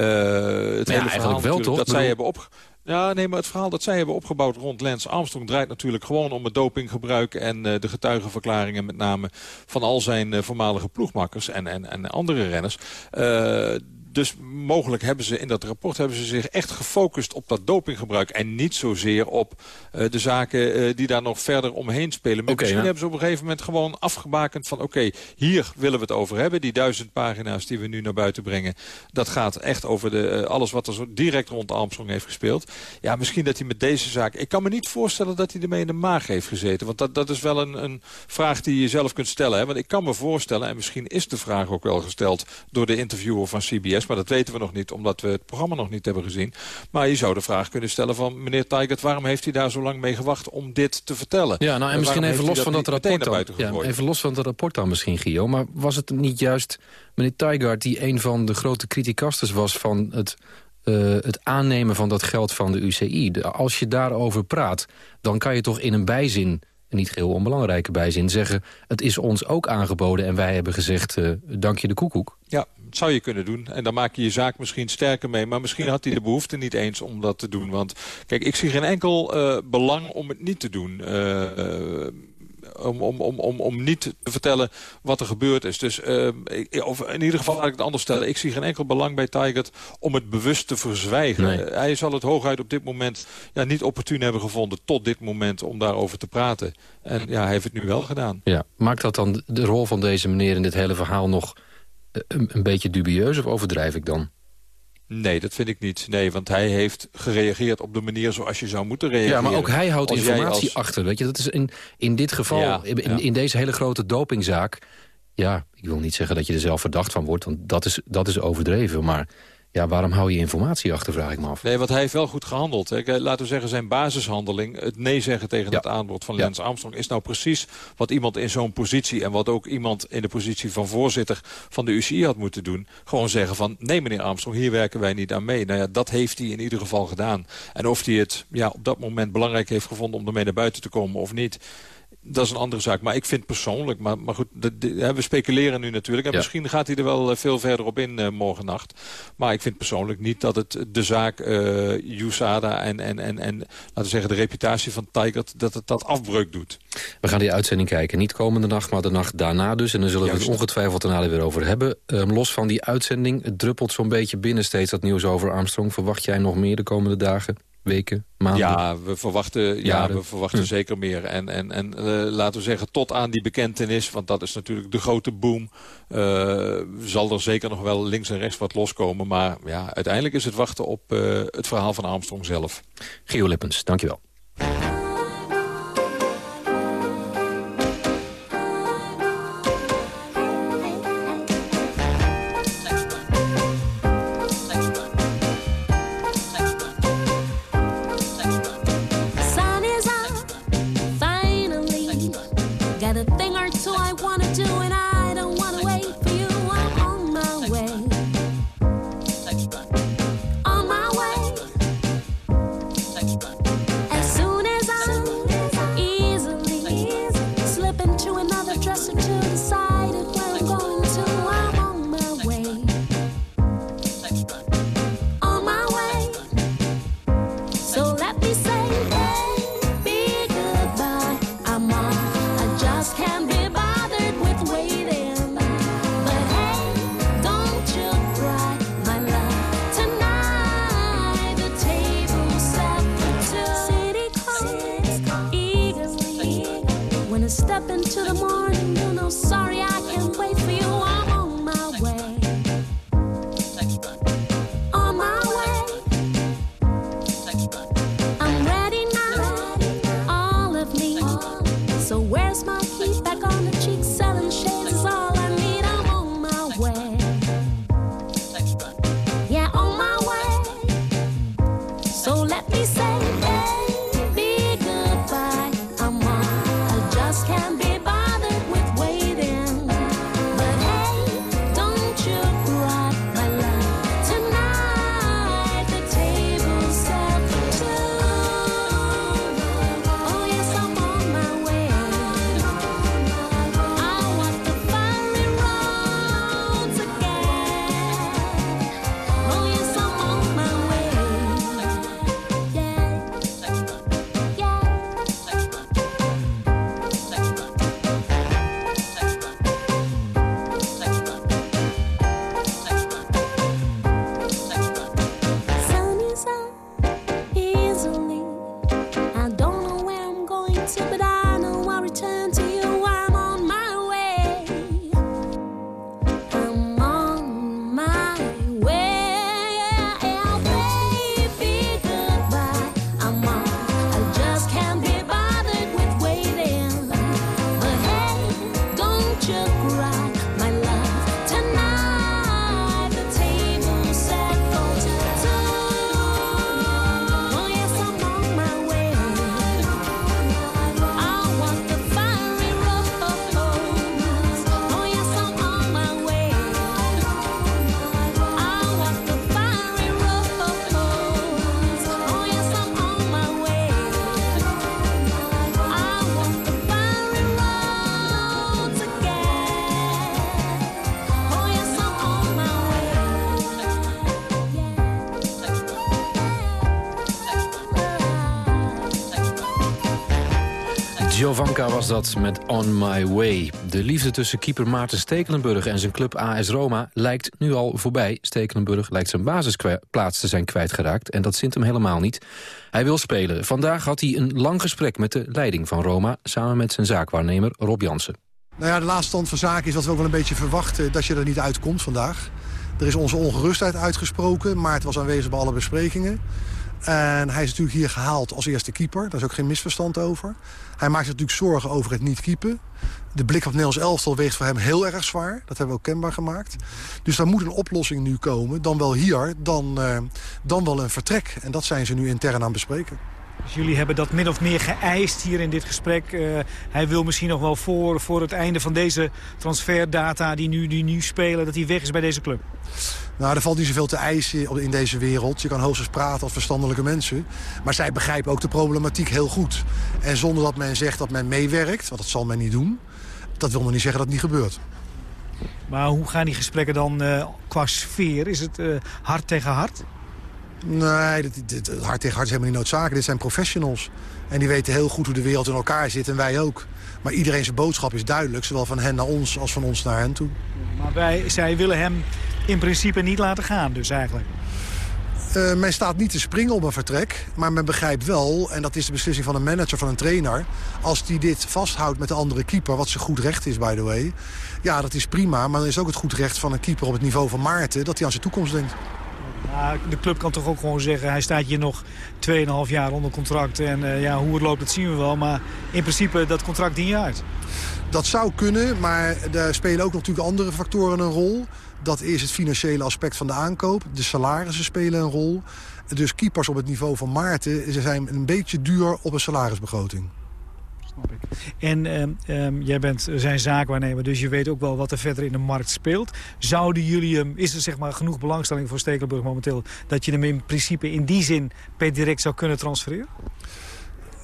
S17: het
S5: ja,
S17: hele
S5: verhaal wel, toch?
S17: dat zij hebben op. Ja, nee, maar het verhaal dat zij hebben opgebouwd rond Lance Armstrong... draait natuurlijk gewoon om het dopinggebruik en uh, de getuigenverklaringen... met name van al zijn uh, voormalige ploegmakkers en, en, en andere renners. Uh, dus mogelijk hebben ze in dat rapport hebben ze zich echt gefocust op dat dopinggebruik. En niet zozeer op uh, de zaken uh, die daar nog verder omheen spelen. Maar misschien hebben ze op een gegeven moment gewoon afgebakend van... oké, hier willen we het over hebben. Die duizend pagina's die we nu naar buiten brengen. Dat gaat echt over de, uh, alles wat er zo direct rond Armstrong heeft gespeeld. Ja, misschien dat hij met deze zaak... Ik kan me niet voorstellen dat hij ermee in de maag heeft gezeten. Want dat, dat is wel een, een vraag die je zelf kunt stellen. Hè? Want ik kan me voorstellen, en misschien is de vraag ook wel gesteld... door de interviewer van CBS, maar dat weten we nog niet... omdat we het programma nog niet hebben gezien. Maar je zou de vraag kunnen stellen van... meneer Tigert, waarom heeft hij daar zo lang mee gewacht om dit te vertellen?
S5: Ja, nou en, misschien even los van dat rapport dan. Ja, even los van dat rapport dan misschien, Gio. Maar was het niet juist meneer Tigert die een van de grote criticasters was... van het uh, het aannemen van dat geld van de UCI. als je daarover praat, dan kan je toch in een bijzin... een niet geheel onbelangrijke bijzin zeggen... het is ons ook aangeboden en wij hebben gezegd... Uh, dank je de koekoek.
S17: Ja, dat zou je kunnen doen. En dan maak je je zaak misschien sterker mee. Maar misschien had hij de behoefte niet eens om dat te doen. Want kijk, ik zie geen enkel uh, belang om het niet te doen om, om, om, om, om niet te vertellen wat er gebeurd is. Dus uh, of in ieder geval laat ik het anders stellen. Ik zie geen enkel belang bij Tigert om het bewust te verzwijgen. Nee. Uh, hij zal het hooguit op dit moment ja, niet opportun hebben gevonden... tot dit moment om daarover te praten. En ja, hij heeft het nu wel gedaan.
S5: Ja. Maakt dat dan de rol van deze meneer in dit hele verhaal nog een, een beetje dubieus? Of overdrijf ik dan?
S17: Nee, dat vind ik niet. Nee, want hij heeft gereageerd op de manier zoals je zou moeten reageren.
S5: Ja, maar ook hij houdt als informatie als... achter. Weet je? Dat is in, in dit geval, ja, in, ja. in, deze hele grote dopingzaak... ja, ik wil niet zeggen dat je er zelf verdacht van wordt... want dat is, dat is overdreven, maar ja, waarom hou je informatie achter, vraag ik me af.
S17: Nee, want hij heeft wel goed gehandeld. Hè. Laten we zeggen, zijn basishandeling, het nee zeggen tegen ja. het aanbod van Lance ja. Armstrong... is nou precies wat iemand in zo'n positie... en wat ook iemand in de positie van voorzitter van de UCI had moeten doen. Gewoon zeggen van, nee meneer Armstrong, hier werken wij niet aan mee. Nou ja, dat heeft hij in ieder geval gedaan. En of hij het ja, op dat moment belangrijk heeft gevonden om ermee naar buiten te komen of niet dat is een andere zaak. Maar ik vind persoonlijk, maar, maar goed, de, de, we speculeren nu natuurlijk. En ja. misschien gaat hij er wel veel verder op in uh, morgen nacht. Maar ik vind persoonlijk niet dat het de zaak uh, USADA en, en, en, en laten we zeggen de reputatie van Tigert, dat het dat afbreuk doet.
S5: We gaan die uitzending kijken. Niet komende nacht, maar de nacht daarna dus. En dan zullen Juist. we het ongetwijfeld daarna weer over hebben. Um, los van die uitzending, het druppelt zo'n beetje binnen steeds dat nieuws over Armstrong. Verwacht jij nog meer de komende dagen? Weken, maanden?
S17: Ja, we verwachten, ja, we verwachten hm. zeker meer. En, en, en uh, laten we zeggen, tot aan die bekentenis... want dat is natuurlijk de grote boom... Uh, zal er zeker nog wel links en rechts wat loskomen. Maar ja, uiteindelijk is het wachten op uh, het verhaal van Armstrong zelf.
S5: Geo Lippens, dankjewel. Jovanka was dat met On My Way. De liefde tussen keeper Maarten Stekelenburg en zijn club AS Roma lijkt nu al voorbij. Stekelenburg lijkt zijn basisplaats te zijn kwijtgeraakt en dat zint hem helemaal niet. Hij wil spelen. Vandaag had hij een lang gesprek met de leiding van Roma... samen met zijn zaakwaarnemer Rob Jansen.
S7: Nou ja, de laatste stand van zaken is dat we ook wel een beetje verwachten dat je er niet uitkomt vandaag. Er is onze ongerustheid uitgesproken, maar het was aanwezig bij alle besprekingen. En hij is natuurlijk hier gehaald als eerste keeper. Daar is ook geen misverstand over. Hij maakt zich natuurlijk zorgen over het niet keepen. De blik op Nederlands elftal weegt voor hem heel erg zwaar. Dat hebben we ook kenbaar gemaakt. Dus daar moet een oplossing nu komen. Dan wel hier, dan, uh, dan wel een vertrek. En dat zijn ze nu intern aan het bespreken.
S18: Dus jullie hebben dat min of meer geëist hier in dit gesprek. Uh, hij wil misschien nog wel voor, voor het einde van deze transferdata die nu, die nu spelen... dat hij weg is bij deze club.
S7: Nou, er valt niet zoveel te eisen in deze wereld. Je kan hoogstens praten als verstandelijke mensen. Maar zij begrijpen ook de problematiek heel goed. En zonder dat men zegt dat men meewerkt, want dat zal men niet doen... dat wil nog niet zeggen dat het niet gebeurt.
S18: Maar hoe gaan die gesprekken dan uh, qua sfeer? Is het uh, hard tegen hard?
S7: Nee, dit, dit, hard tegen hard is helemaal niet noodzakelijk. Dit zijn professionals. En die weten heel goed hoe de wereld in elkaar zit en wij ook. Maar iedereen zijn boodschap is duidelijk. Zowel van hen naar ons als van ons naar hen toe.
S18: Maar wij, zij willen hem in principe niet laten gaan dus eigenlijk.
S7: Uh, men staat niet te springen op een vertrek, maar men begrijpt wel... en dat is de beslissing van een manager, van een trainer... als die dit vasthoudt met de andere keeper, wat zijn goed recht is, by the way... ja, dat is prima, maar dan is ook het goed recht van een keeper op het niveau van Maarten... dat hij aan zijn toekomst denkt.
S18: De club kan toch ook gewoon zeggen... hij staat hier nog 2,5 jaar onder contract. En uh, ja, hoe het loopt, dat zien we wel. Maar in principe, dat contract dien je uit.
S7: Dat zou kunnen, maar daar spelen ook natuurlijk andere factoren een rol. Dat is het financiële aspect van de aankoop. De salarissen spelen een rol. Dus keepers op het niveau van Maarten... ze zijn een beetje duur op een salarisbegroting.
S18: En uh, jij bent zijn zaakwaarnemer, dus je weet ook wel wat er verder in de markt speelt. Zouden jullie hem, is er zeg maar genoeg belangstelling voor Stekelenburg momenteel... dat je hem in principe in die zin per direct zou kunnen transfereren?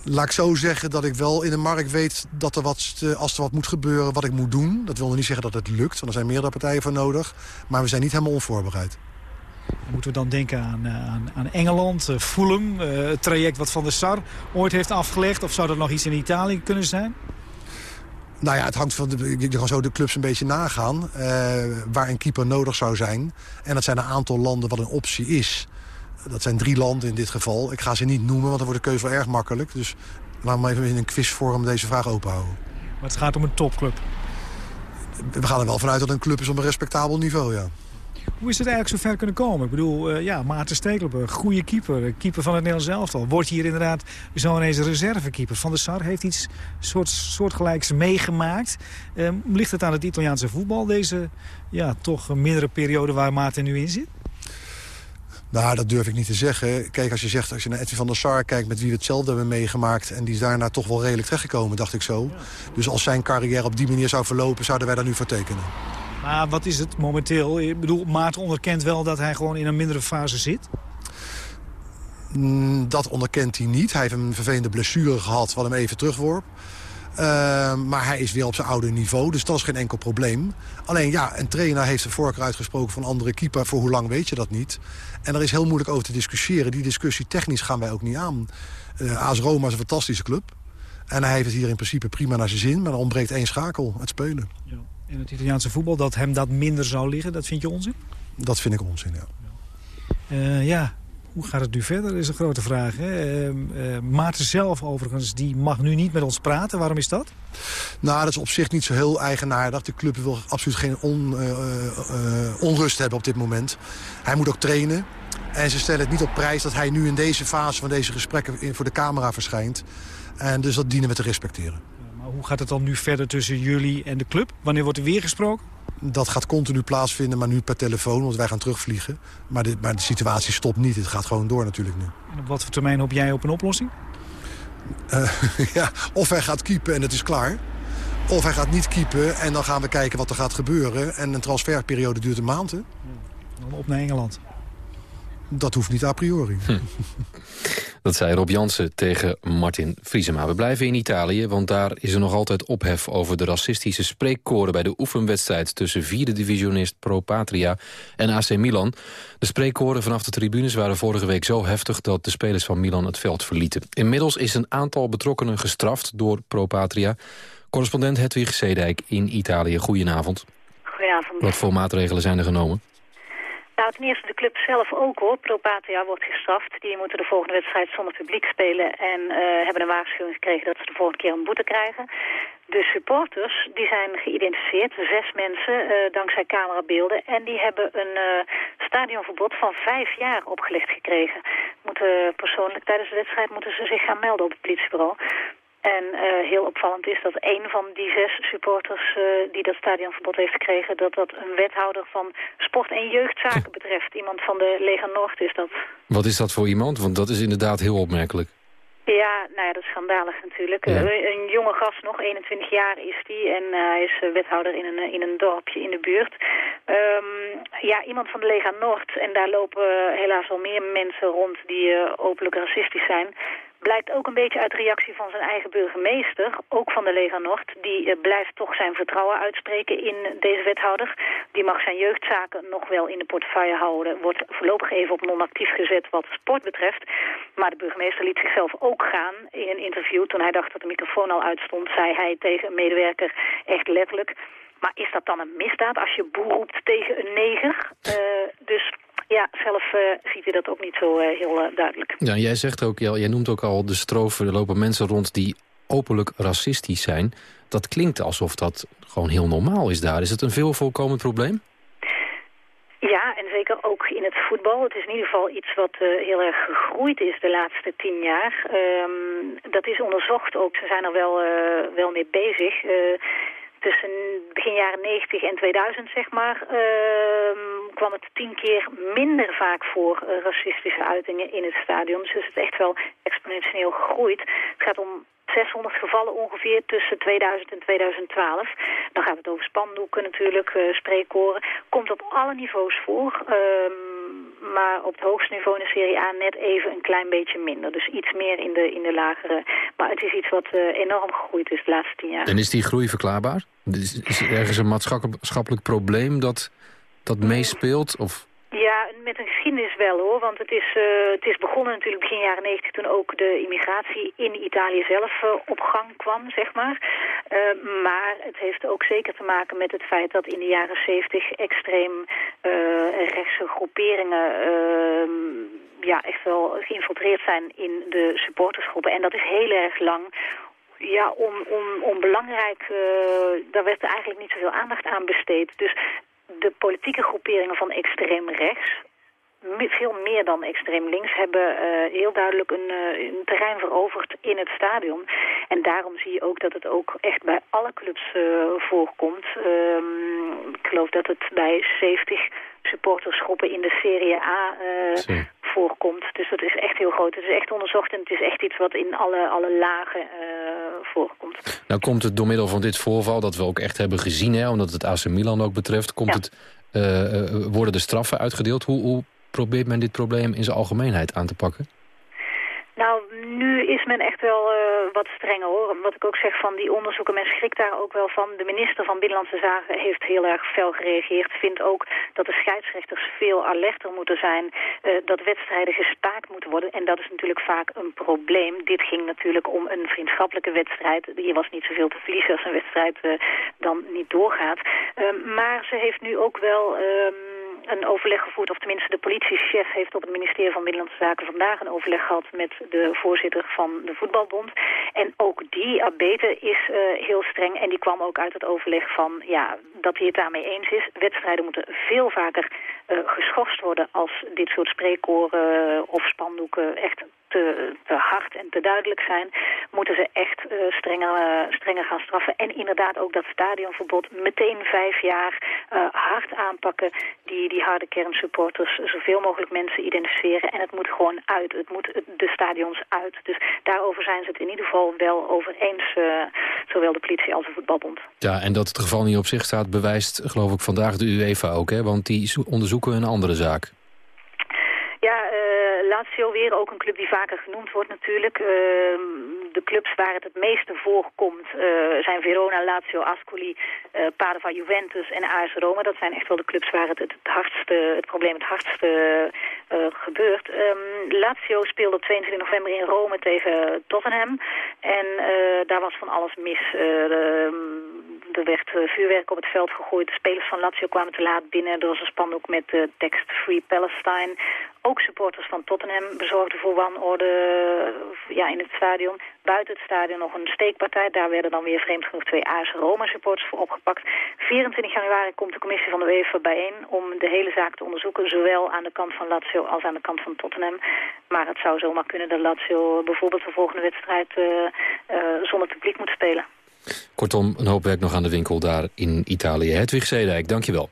S7: Laat ik zo zeggen dat ik wel in de markt weet dat er wat, als er wat moet gebeuren, wat ik moet doen. Dat wil niet zeggen dat het lukt, want er zijn meerdere partijen voor nodig. Maar we zijn niet helemaal onvoorbereid.
S18: Moeten we dan denken aan, eh, aan, aan Engeland, uh, Fulham, uh, het traject wat Van der Sar ooit heeft afgelegd? Of zou er nog iets in Italië kunnen zijn?
S7: Nou ja, het hangt van de, je kan zo de clubs een beetje nagaan waar een keeper nodig zou zijn. En dat zijn een aantal landen wat een optie is. Dat zijn drie landen in dit geval. Ik ga ze niet noemen, want dan wordt de keuze wel erg makkelijk. Dus laten we even in een quizvorm deze vraag openhouden.
S18: Maar het gaat om een topclub?
S7: We gaan er wel vanuit dat een club is op een respectabel niveau, ja.
S18: Hoe is het eigenlijk zo ver kunnen komen? Ik bedoel, uh, ja, Maarten Stekelenburg, goede keeper. Keeper van het Nederlands elftal. Wordt hier inderdaad zo ineens een reservekeeper. Van der Sar heeft iets soort, soortgelijks meegemaakt. Uh, ligt het aan het Italiaanse voetbal, deze ja, toch mindere periode waar Maarten nu in zit?
S7: Nou, dat durf ik niet te zeggen. Kijk, als je zegt, als je naar Edwin van der Sar kijkt... met wie we hetzelfde hebben meegemaakt... en die is daarna toch wel redelijk terechtgekomen, dacht ik zo. Dus als zijn carrière op die manier zou verlopen... zouden wij daar nu voor tekenen.
S18: Maar wat is het momenteel? Ik bedoel, Maarten onderkent wel dat hij gewoon in een mindere fase zit?
S7: Mm, dat onderkent hij niet. Hij heeft een vervelende blessure gehad, wat hem even terugworp. Uh, maar hij is weer op zijn oude niveau, dus dat is geen enkel probleem. Alleen ja, een trainer heeft de voorkeur uitgesproken van andere keeper. Voor hoe lang weet je dat niet? En er is heel moeilijk over te discussiëren. Die discussie technisch gaan wij ook niet aan. Uh, AS Roma is een fantastische club. En hij heeft het hier in principe prima naar zijn zin. Maar er ontbreekt één schakel, het spelen.
S18: Ja. En het Italiaanse voetbal, dat hem dat minder zou liggen, dat vind je onzin?
S7: Dat vind ik onzin, ja.
S18: Uh, ja, hoe gaat het nu verder, is een grote vraag. Hè? Uh, uh, Maarten zelf overigens, die mag nu niet met ons praten. Waarom is dat?
S7: Nou, dat is op zich niet zo heel eigenaardig. De club wil absoluut geen on, uh, onrust hebben op dit moment. Hij moet ook trainen. En ze stellen het niet op prijs dat hij nu in deze fase van deze gesprekken voor de camera verschijnt. En dus dat dienen we te respecteren.
S18: Maar hoe gaat het dan nu verder tussen jullie en de club? Wanneer wordt er weer gesproken?
S7: Dat gaat continu plaatsvinden, maar nu per telefoon, want wij gaan terugvliegen. Maar de, maar de situatie stopt niet, het gaat gewoon door natuurlijk nu.
S18: En op wat voor termijn hoop jij op een oplossing?
S7: Uh, ja, of hij gaat keepen en het is klaar. Of hij gaat niet keepen en dan gaan we kijken wat er gaat gebeuren. En een transferperiode duurt een maand, hè?
S18: Dan op naar Engeland.
S7: Dat hoeft niet a priori. Hm.
S5: Dat zei Rob Jansen tegen Martin Vriesema. We blijven in Italië, want daar is er nog altijd ophef... over de racistische spreekkoren bij de oefenwedstrijd... tussen vierde divisionist Pro Patria en AC Milan. De spreekkoren vanaf de tribunes waren vorige week zo heftig... dat de spelers van Milan het veld verlieten. Inmiddels is een aantal betrokkenen gestraft door Pro Patria. Correspondent Hedwig Zeedijk in Italië. Goedenavond.
S19: Goedenavond.
S5: Wat voor maatregelen zijn er genomen?
S19: Nou, ten eerste de club zelf ook hoor. Pro Patria wordt gestraft. Die moeten de volgende wedstrijd zonder publiek spelen. En uh, hebben een waarschuwing gekregen dat ze de volgende keer een boete krijgen. De supporters die zijn geïdentificeerd, zes mensen, uh, dankzij camerabeelden. En die hebben een uh, stadionverbod van vijf jaar opgelegd gekregen. Moeten persoonlijk tijdens de wedstrijd moeten ze zich gaan melden op het politiebureau. En uh, heel opvallend is dat een van die zes supporters uh, die dat stadionverbod heeft gekregen... dat dat een wethouder van sport- en jeugdzaken betreft. Iemand van de Lega Noord is dat.
S5: Wat is dat voor iemand? Want dat is inderdaad heel opmerkelijk.
S19: Ja, nou ja, dat is schandalig natuurlijk. Ja. Uh, een jonge gast nog, 21 jaar is die. En hij is wethouder in een, in een dorpje in de buurt. Um, ja, iemand van de Lega Noord. En daar lopen helaas al meer mensen rond die openlijk racistisch zijn blijkt ook een beetje uit reactie van zijn eigen burgemeester, ook van de Lega Noord. Die uh, blijft toch zijn vertrouwen uitspreken in deze wethouder. Die mag zijn jeugdzaken nog wel in de portefeuille houden. Wordt voorlopig even op non-actief gezet wat sport betreft. Maar de burgemeester liet zichzelf ook gaan in een interview. Toen hij dacht dat de microfoon al uitstond, zei hij tegen een medewerker echt letterlijk... Maar is dat dan een misdaad als je boer roept tegen een neger? Uh, dus ja, zelf uh, ziet hij dat ook niet zo uh, heel uh, duidelijk.
S5: Ja, jij zegt ook, jij noemt ook al de strofe, er lopen mensen rond die openlijk racistisch zijn. Dat klinkt alsof dat gewoon heel normaal is daar. Is het een veel voorkomend probleem?
S19: Ja, en zeker ook in het voetbal. Het is in ieder geval iets wat uh, heel erg gegroeid is de laatste tien jaar. Um, dat is onderzocht ook. Ze zijn er wel, uh, wel mee bezig. Uh, tussen begin jaren 90 en 2000, zeg maar, uh, kwam het tien keer minder vaak voor uh, racistische uitingen in het stadion. Dus is het echt wel exponentieel gegroeid. Het gaat om 600 gevallen ongeveer tussen 2000 en 2012. Dan gaat het over spandoeken natuurlijk, uh, spreekkoren. Komt op alle niveaus voor. Um, maar op het hoogste niveau in de Serie A net even een klein beetje minder. Dus iets meer in de, in de lagere. Maar het is iets wat uh, enorm gegroeid is de laatste tien jaar.
S5: En is die groei verklaarbaar? Is, is er ergens een maatschappelijk probleem dat, dat meespeelt? Of...
S19: Ja, met een geschiedenis wel hoor. Want het is, uh, het is begonnen natuurlijk begin jaren 90 toen ook de immigratie in Italië zelf uh, op gang kwam, zeg maar. Uh, maar het heeft ook zeker te maken met het feit dat in de jaren 70 extreem rechtse groeperingen ja, echt wel geïnfiltreerd zijn in de supportersgroepen. En dat is heel erg lang ja, on, on, onbelangrijk. Daar werd er eigenlijk niet zoveel aandacht aan besteed. Dus de politieke groeperingen van extreem rechts veel meer dan extreem links, hebben uh, heel duidelijk een, uh, een, terrein veroverd in het stadion. En daarom zie je ook dat het ook echt bij alle clubs uh, voorkomt. Um, ik geloof dat het bij 70 supportersgroepen in de Serie A voorkomt. Dus dat is echt heel groot. Het is echt onderzocht en het is echt iets wat in alle, alle lagen voorkomt.
S5: Nou komt het door middel van dit voorval, dat we ook echt hebben gezien, hè, omdat het AC Milan ook betreft, komt
S19: ja.
S5: het, worden de straffen uitgedeeld. Hoe, hoe probeert men dit probleem in zijn algemeenheid aan te pakken?
S19: Nou, nu is men echt wel uh, wat strenger hoor. Wat ik ook zeg van die onderzoeken, men schrikt daar ook wel van. De minister van Binnenlandse Zaken heeft heel erg fel gereageerd. Vindt ook dat de scheidsrechters veel alerter moeten zijn. Uh, dat wedstrijden gestaakt moeten worden. En dat is natuurlijk vaak een probleem. Dit ging natuurlijk om een vriendschappelijke wedstrijd. Hier was niet zoveel te verliezen als een wedstrijd uh, dan niet doorgaat. maar ze heeft nu ook wel... Um, een overleg gevoerd, of tenminste de politiechef heeft op het ministerie van Binnenlandse Zaken vandaag een overleg gehad met de voorzitter van de voetbalbond. En ook die abete is uh, heel streng en die kwam ook uit het overleg van ja, dat hij het daarmee eens is. Wedstrijden moeten veel vaker uh, geschorst worden als dit soort spreekkoren uh, of spandoeken echt te, te, hard en te duidelijk zijn, moeten ze echt uh, strenger, uh, strenger gaan straffen. En inderdaad ook dat stadionverbod meteen vijf jaar uh, hard aanpakken. Die, die harde kernsupporters, zoveel mogelijk mensen identificeren. En het moet gewoon uit. Het moet de stadions uit. Dus daarover zijn ze het in ieder geval wel over eens, zowel de politie als de voetbalbond.
S5: Ja, en dat het geval niet op zich staat bewijst geloof ik vandaag de UEFA ook. Hè? Want die onderzoeken een andere zaak.
S19: Uh, Lazio weer, ook een club die vaker genoemd wordt natuurlijk. Ehm, de clubs waar het het meeste voorkomt zijn Verona, Lazio, Ascoli, Padova, Juventus en AS Roma. Dat zijn echt wel de clubs waar het het, hardste, het probleem het hardste gebeurt. Um, Lazio speelde op 22 november in Rome tegen Tottenham. En daar was van alles mis. Er werd eh, vuurwerk op het veld gegooid. De spelers van Lazio kwamen te laat binnen. Er was een spandoek met de tekst Free Palestine. Ook supporters van Tottenham bezorgden voor wanorde eh, ja, in het stadion. Buiten het stadion nog een steekpartij. Daar werden dan weer vreemd genoeg twee AS Roma supporters voor opgepakt. 24 januari komt de commissie van de UEFA bijeen om de hele zaak te onderzoeken. Zowel aan de kant van Lazio als aan de kant van Tottenham. Maar het zou zomaar kunnen dat Lazio bijvoorbeeld de volgende wedstrijd uh, uh, zonder publiek moet spelen.
S16: Kortom, een hoop werk nog aan de winkel daar in Italië. Hedwig Zeedijk, dankjewel.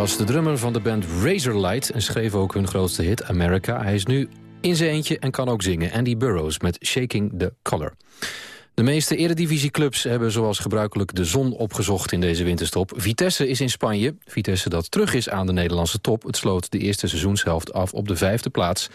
S16: Was de drummer van de band Razorlight... en schreef ook hun grootste hit, America. Hij is nu in zijn eentje en kan ook zingen. Andy Burroughs met Shaking the Color. De meeste eredivisieclubs hebben zoals gebruikelijk de zon opgezocht in deze winterstop. Vitesse is in Spanje. Vitesse dat terug is aan de Nederlandse top. Het sloot de eerste seizoenshelft af op de vijfde plaats.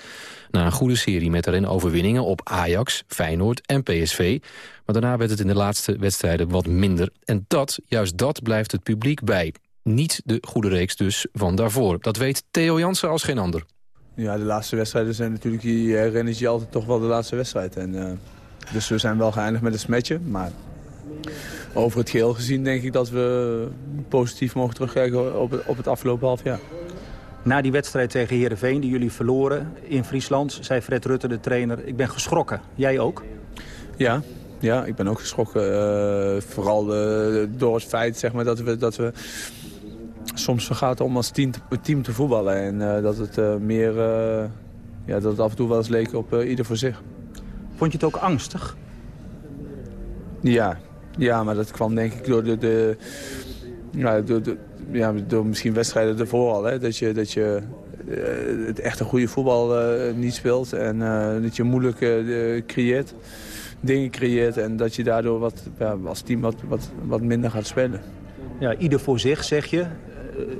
S16: Na een goede serie met daarin overwinningen op Ajax, Feyenoord en PSV. Maar daarna werd het in de laatste wedstrijden wat minder. En dat, juist dat, blijft het publiek bij niet de goede reeks dus van daarvoor. Dat weet Theo Jansen als geen ander.
S8: Ja, de laatste wedstrijden zijn natuurlijk, die herinnert je altijd toch wel de laatste wedstrijd. En, uh, dus we zijn wel geëindigd met een smetje, maar over het geheel gezien denk ik dat we positief mogen terugkijken op het, op het afgelopen half jaar.
S20: Na die wedstrijd tegen Heerenveen, die jullie verloren in Friesland... zei Fred Rutte, de trainer, ik ben geschrokken. Jij ook?
S8: Ja, ja ik ben ook geschrokken. Uh, vooral uh, door het feit zeg maar, dat, we, dat we soms vergaten om als team te, team te voetballen. En uh, dat het meer... ja, dat het af en toe wel eens leek op ieder voor zich.
S20: Vond je het ook angstig?
S8: Ja, ja maar dat kwam denk ik door de... de ja, door, de, ja, door misschien wedstrijden ervoor al. Hè? Dat je, dat je het echt een goede voetbal niet speelt. En dat je moeilijk creëert. Dingen creëert. En dat je daardoor wat, ja, als team wat, wat, wat minder gaat spelen.
S20: Ja, ieder voor zich zeg je.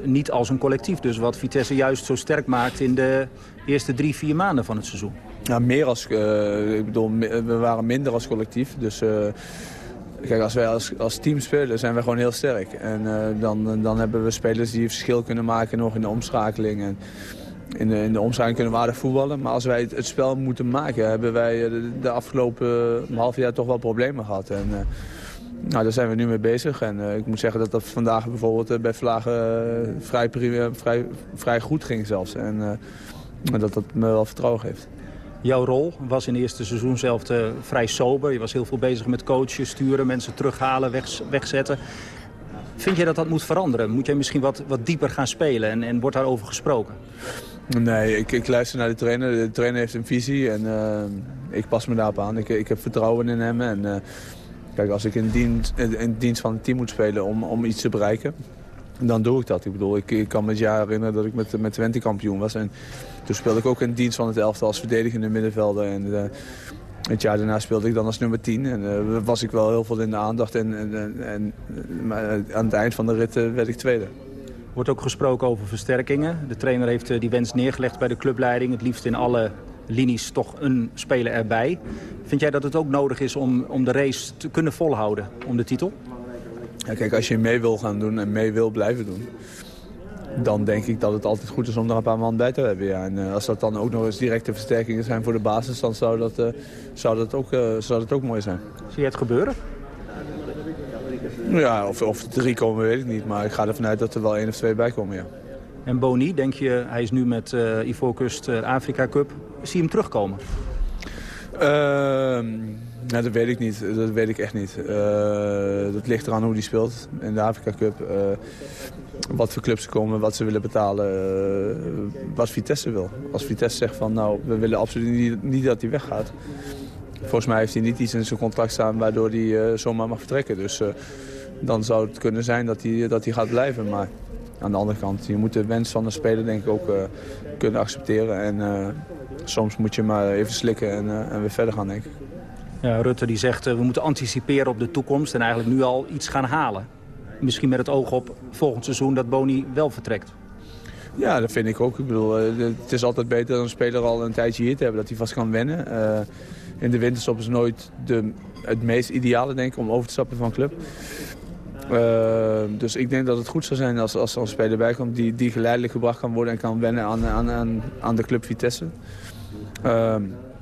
S20: Niet als een collectief. Dus wat Vitesse juist zo sterk maakt in de eerste drie, vier maanden van het seizoen.
S8: Ja, meer als... ik bedoel, we waren minder als collectief. Dus... Kijk, als wij als, als team spelen, zijn we gewoon heel sterk. En dan, dan hebben we spelers die verschil kunnen maken nog in de omschakeling. En in de, in de omschakeling kunnen we aardig voetballen. Maar als wij het, spel moeten maken, hebben wij de, afgelopen half jaar toch wel problemen gehad. En, nou, daar zijn we nu mee bezig. En uh, ik moet zeggen dat dat vandaag bijvoorbeeld bij Vlagen vrij, vrij, vrij goed ging zelfs. En dat dat me wel vertrouwen geeft.
S20: Jouw rol was in het eerste seizoen zelf vrij sober. Je was heel veel bezig met coachen, sturen, mensen terughalen, weg, wegzetten. Vind jij dat dat moet veranderen? Moet jij misschien wat, wat dieper gaan spelen en, en wordt daarover gesproken?
S8: Nee, ik, ik, luister naar de trainer. De trainer heeft een visie en uh, ik pas me daarop aan. Ik, ik heb vertrouwen in hem. En, uh, kijk, als ik in dienst, in dienst van het team moet spelen om, om iets te bereiken, dan doe ik dat. Ik bedoel, ik, kan me het jaar herinneren dat ik met, met Twente kampioen was. En toen speelde ik ook in dienst van het elftal als verdedigende middenvelder. En uh, het jaar daarna speelde ik dan als nummer 10. En uh, was ik wel heel veel in de aandacht. En, en, en maar aan het eind van de rit werd ik tweede.
S20: Er wordt ook gesproken over versterkingen. De trainer heeft die wens neergelegd bij de clubleiding. Het liefst in alle linies toch een speler erbij. Vind jij dat het ook nodig is om, om de race te kunnen volhouden om de titel?
S8: Ja, kijk, als je mee wil gaan doen en mee wil blijven doen dan denk ik dat het altijd goed is om daar een paar man bij te hebben. Ja. En uh, als dat dan ook nog eens directe versterkingen zijn voor de basis... dan zou dat, uh, zou dat, ook, uh, zou dat ook mooi zijn.
S20: Zie je het gebeuren?
S8: Ja, of, of drie komen weet ik niet. Maar ik ga ervan uit dat er wel één of twee bij komen, ja.
S20: En Boni, denk je, hij is nu met uh, Ivoorkust Afrika Cup. Zie je hem terugkomen?
S8: Ehm, nou, dat weet ik niet. Dat weet ik echt niet. dat ligt eraan hoe hij speelt in de Afrika Cup wat voor clubs komen, wat ze willen betalen, uh, wat Vitesse wil. Als Vitesse zegt van nou, we willen absoluut niet, niet dat hij weggaat. Volgens mij heeft hij niet iets in zijn contract staan waardoor hij uh, zomaar mag vertrekken. Dus uh, dan zou het kunnen zijn dat hij, dat hij gaat blijven. Maar aan de andere kant, je moet de wens van de speler denk ik ook kunnen accepteren. En soms moet je maar even slikken en, en weer verder gaan denk ik.
S20: Ja, Rutte die zegt we moeten anticiperen op de toekomst en eigenlijk nu al iets gaan halen misschien met het oog op volgend seizoen dat Boni wel vertrekt.
S8: Ja, dat vind ik ook. Ik bedoel, eh, het is altijd beter dan een speler al een tijdje hier te hebben, dat hij vast kan wennen. In de winterstop is nooit de, het meest ideale, denk ik, om over te stappen van club. Uh, dus ik denk dat het goed zou zijn als, als er een speler bij komt die, die geleidelijk gebracht kan worden en kan wennen aan, aan, aan, aan de club Vitesse. Uh,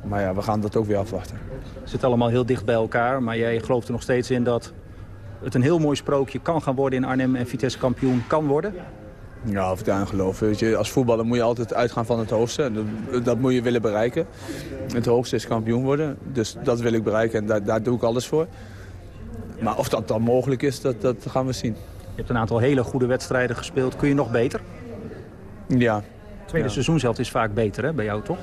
S8: maar ja, we gaan dat ook weer afwachten.
S20: Het zit allemaal heel dicht bij elkaar, maar jij gelooft er nog steeds in dat het een heel mooi sprookje kan gaan worden in Arnhem en Vitesse kampioen kan worden?
S8: Ja, of ik daarin geloof. Weet je, als voetballer moet je altijd uitgaan van het hoogste. Dat, dat, moet je willen bereiken. Het hoogste is kampioen worden. Dus dat wil ik bereiken en daar, daar doe ik alles voor. Maar of dat dan mogelijk is, dat, dat gaan we zien.
S20: Je hebt een aantal hele goede wedstrijden gespeeld. Kun je nog beter?
S8: Ja,
S20: tweede ja. seizoen zelf is vaak beter hè, bij jou, toch?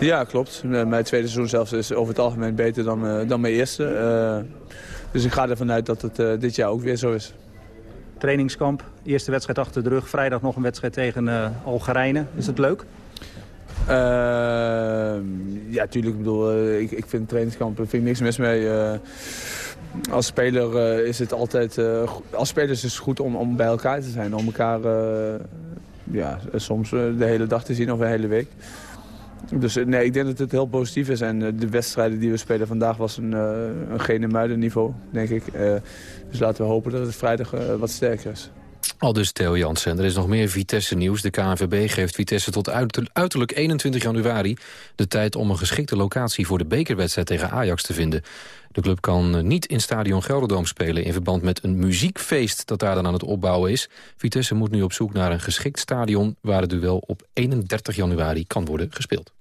S8: Ja, klopt. Mijn tweede seizoen zelfs is over het algemeen beter dan, uh, dan mijn eerste. Uh, dus ik ga ervan uit dat het uh, dit jaar ook weer zo is.
S20: Trainingskamp, eerste wedstrijd achter de rug. Vrijdag nog een wedstrijd tegen Algerijnen. Is het leuk?
S8: Ja, tuurlijk. Ik, bedoel, ik, ik vind trainingskamp vind ik niks mis mee. als speler is het altijd... als spelers is het goed om, om bij elkaar te zijn. Om elkaar ja, soms de hele dag te zien of een hele week. Dus eh, nee, ik denk dat het heel positief is. En eh, de wedstrijden die we spelen vandaag was een, uh, een gene muiden niveau, denk ik. Dus laten we hopen dat het vrijdag wat sterker is.
S21: Al dus Theo Jansen. Er is nog meer Vitesse-nieuws. De KNVB geeft Vitesse tot uiterlijk 21 januari... de tijd om een geschikte locatie voor de bekerwedstrijd tegen Ajax te vinden. De club kan niet in stadion Gelderdoom spelen... in verband met een muziekfeest dat daar dan aan het opbouwen is. Vitesse moet nu op zoek naar een geschikt stadion... waar het duel op 31 januari kan worden gespeeld.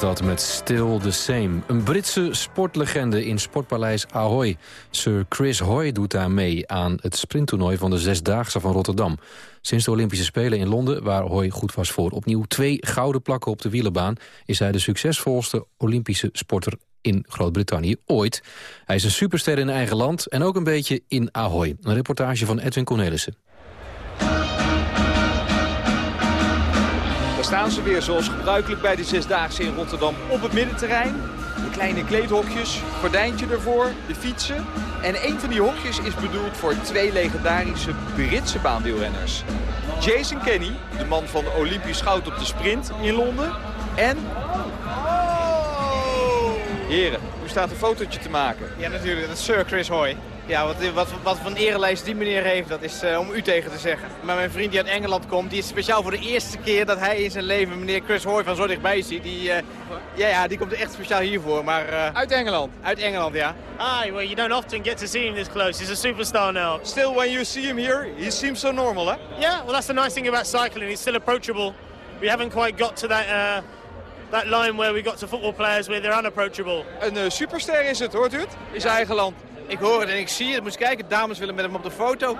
S21: Dat met Still the Same. Een Britse sportlegende in sportpaleis Ahoy. Sir Chris Hoy doet daar mee aan het sprinttoernooi van de Zesdaagse van Rotterdam. Sinds de Olympische Spelen in Londen, waar Hoy goed was voor opnieuw twee gouden plakken op de wielenbaan, is hij de succesvolste Olympische sporter in Groot-Brittannië ooit. Hij is een superster in eigen land en ook een beetje in Ahoy. Een reportage van Edwin Cornelissen.
S17: Staan ze weer zoals gebruikelijk bij de Zesdaagse in Rotterdam op het middenterrein. De kleine kleedhokjes, gordijntje ervoor, de fietsen. En een van die hokjes is bedoeld voor twee legendarische Britse baanwielrenners. Jason Kenny, de man van de Olympisch goud op de sprint in Londen. En... Heren, u staat een fotootje te maken.
S22: Ja, natuurlijk. Dat is Sir Chris Hoy. Ja, wat, wat, wat voor een erelijst die meneer heeft, dat is uh, om u tegen te zeggen. Maar mijn vriend die uit Engeland komt, die is speciaal voor de eerste keer dat hij in zijn leven meneer Chris Hoy van zo dichtbij ziet. Die, uh, ja, ja, die komt er echt speciaal hiervoor. Maar, uh,
S17: uit Engeland?
S22: Uit Engeland, ja.
S23: Ah, well, you don't often get to see him this close. He's a superstar now.
S17: Still, when you see him here, he seems so normal, hè?
S23: Yeah, well, that's the nice thing about cycling. He's still approachable. We haven't quite got to that... that line where we got to football players where they're unapproachable.
S17: Een superster is het, hoort u het? In zijn eigen land.
S22: Ik hoor het en ik zie het. Moet kijken, dames willen met hem op de foto.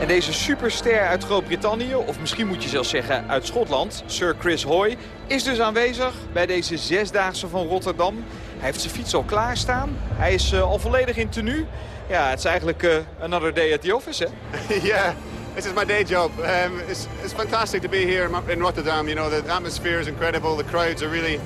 S17: En deze superster uit Groot-Brittannië, of misschien moet je zelfs zeggen uit Schotland, Sir Chris Hoy, is dus aanwezig bij deze zesdaagse van Rotterdam. Hij heeft zijn fiets al klaarstaan. Hij is uh, al volledig in tenue. Ja, het is eigenlijk uh, another day at the office, hè?
S24: yeah, this is my day job. Um, it's, it's fantastic to be here in Rotterdam. You know, the atmosphere is incredible. The crowds are really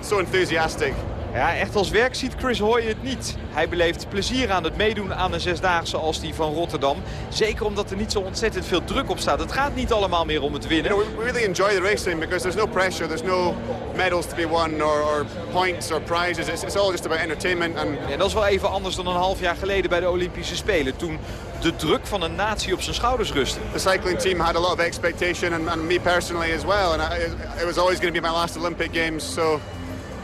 S24: so enthusiastic.
S17: Ja, echt als werk ziet Chris Hoy het niet. Hij beleeft plezier aan het meedoen aan een zesdaagse als die van Rotterdam. Zeker omdat er niet zo ontzettend veel druk op staat. Het gaat niet allemaal meer om het winnen.
S24: You know, we really enjoy the racing because there's no pressure, there's no medals to be won or, or points or prizes. It's, it's all just about entertainment. And...
S17: En dat is wel even anders dan een half jaar geleden bij de Olympische Spelen. Toen de druk van een natie op zijn schouders rustte.
S24: The cycling team had a lot of expectation and, and me personally as well. And I, it was always going to be my last Olympic Games, so...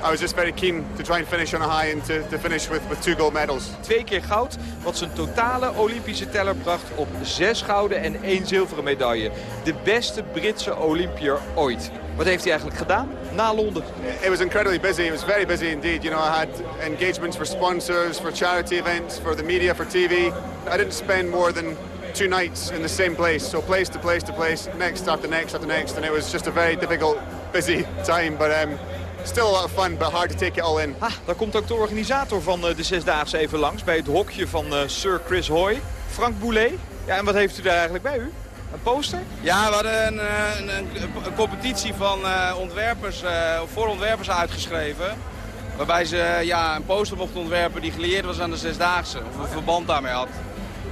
S24: I was just very keen to try and finish on a high and to, to finish with, with two gold medals.
S17: Twee keer goud, wat zijn totale Olympische teller bracht op zes gouden en één zilveren medaille. De beste Britse Olympier ooit. Wat heeft hij eigenlijk gedaan na Londen?
S24: It was incredibly busy. It was very busy indeed. You know, I had engagements for sponsors, for charity events, for the media, for TV. I didn't spend more than two nights in the same place. So place to place to place, next after next after next. And it was just a very difficult, busy time. But um, still a lot of fun, but hard to take it all in.
S17: Ah, daar komt ook de organisator van eh, de Zesdaagse even langs... bij het hokje van uh, Sir Chris Hoy, Frank Boulet. Ja, en wat heeft u daar eigenlijk bij u? Een poster?
S25: Ja, we hadden een, eh, een, een, een competitie van uh, ontwerpers, uh, voor ontwerpers uitgeschreven. Waarbij ze ja, een poster mochten ontwerpen die gelieerd was aan de Zesdaagse. Of een verband daarmee had.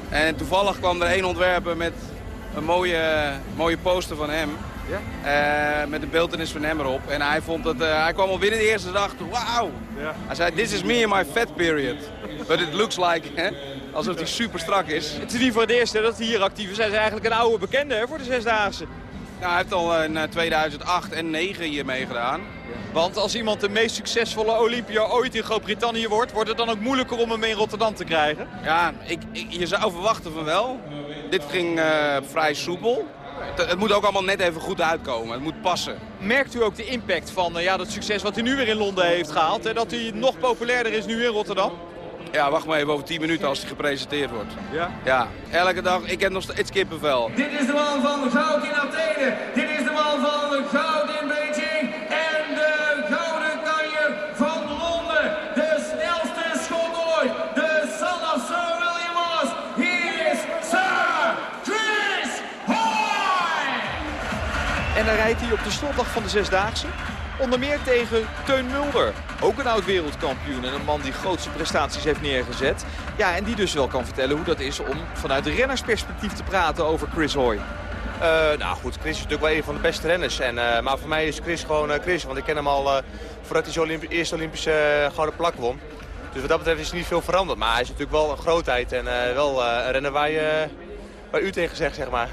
S25: En toevallig kwam er één ontwerper met een mooie, mooie poster van hem. Ja? Uh, met een beeldenis van hem erop. En hij, vond dat, uh, hij kwam al binnen de eerste dag toe. Wauw! Ja. Hij zei, this is me in my fat period. But it looks like, hè? alsof hij super strak is.
S17: Het is niet voor het eerst hè, dat hij hier actief is. Hij is eigenlijk een oude bekende hè, voor de Zesdaagse.
S25: Nou, hij heeft al in 2008 en 2009 hier meegedaan.
S17: Want als iemand de meest succesvolle Olympia ooit in Groot-Brittannië wordt... wordt het dan ook moeilijker om hem in Rotterdam te krijgen?
S25: Ja, ik, ik, je zou verwachten van wel. Dit ging uh, vrij soepel. Het, het, moet ook allemaal net even goed uitkomen. Het moet passen.
S17: Merkt u ook de impact van uh, ja, dat succes wat hij nu weer in Londen heeft gehaald? Hè? Dat hij nog populairder is nu in Rotterdam?
S25: Ja, wacht maar even over 10 minuten als hij gepresenteerd wordt.
S17: Ja?
S25: Ja, elke dag. Ik heb nog steeds kippenvel.
S21: Dit is de man van goud in Athene. Dit is de man van goud in Beijing. En de gouden kanjer van Londen. De snelste schot ooit. De son of Sir William Moss. Hier is Sir Chris Hoy.
S17: En dan rijdt hij op de slotdag van de Zesdaagse. Onder meer tegen Teun Mulder. Ook een oud wereldkampioen en een man die grootste prestaties heeft neergezet. Ja, en die dus wel kan vertellen hoe dat is om vanuit rennersperspectief te praten over Chris Hoy.
S22: Uh, nou goed, Chris is natuurlijk wel een van de beste renners. En, uh, maar voor mij is Chris gewoon uh, Chris. Want ik ken hem al voordat hij zijn eerste Olympische gouden plak won. Dus wat dat betreft is er niet veel veranderd. Maar hij is natuurlijk wel een grootheid en wel een renner waar, je, waar u tegen zegt, zeg maar.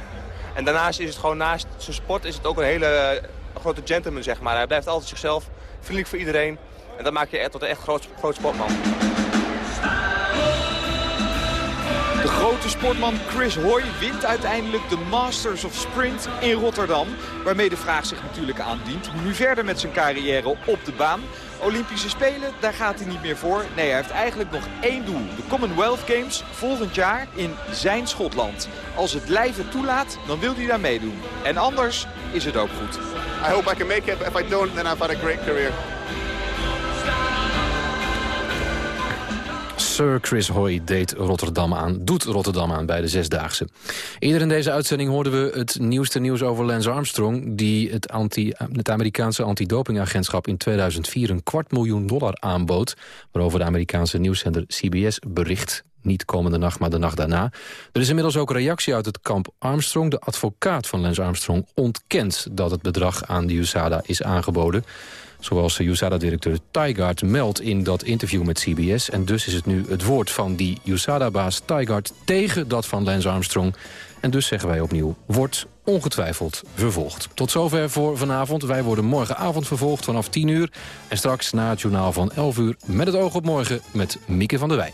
S22: En daarnaast is het gewoon naast zijn sport is het ook een hele een grote gentleman, zeg maar. Hij blijft altijd zichzelf, vriendelijk voor iedereen. En dat maakt je tot een echt groot, groot sportman.
S17: Grote sportman Chris Hoy wint uiteindelijk de Masters of Sprint in Rotterdam. Waarmee de vraag zich natuurlijk aandient. Hoe nu verder met zijn carrière op de baan? Olympische Spelen, daar gaat hij niet meer voor. Nee, hij heeft eigenlijk nog één doel. De Commonwealth Games volgend jaar in zijn Schotland. Als het lijven toelaat, dan wil hij daar meedoen. En anders is het ook goed.
S24: I hope I can make it, if I don't, then I've had a great career.
S5: Sir Chris Hoy deed Rotterdam aan, doet Rotterdam aan bij de Zesdaagse. Eerder in deze uitzending hoorden we het nieuwste nieuws over Lance Armstrong... die het, anti, het Amerikaanse antidopingagentschap in 2004 een kwart miljoen dollar aanbood... waarover de Amerikaanse nieuwszender CBS bericht. Niet komende nacht, maar de nacht daarna. Er is inmiddels ook reactie uit het kamp Armstrong. De advocaat van Lance Armstrong ontkent dat het bedrag aan de USADA is aangeboden. Zoals USADA-directeur Tygart meldt in dat interview met CBS. En dus is het nu het woord van die USADA-baas Tygart tegen dat van Lance Armstrong. En dus zeggen wij opnieuw, wordt ongetwijfeld vervolgd. Tot zover voor vanavond. Wij worden morgenavond vervolgd vanaf 10 uur. En straks na het journaal van 11 uur met het oog op morgen met Mieke van der Wij.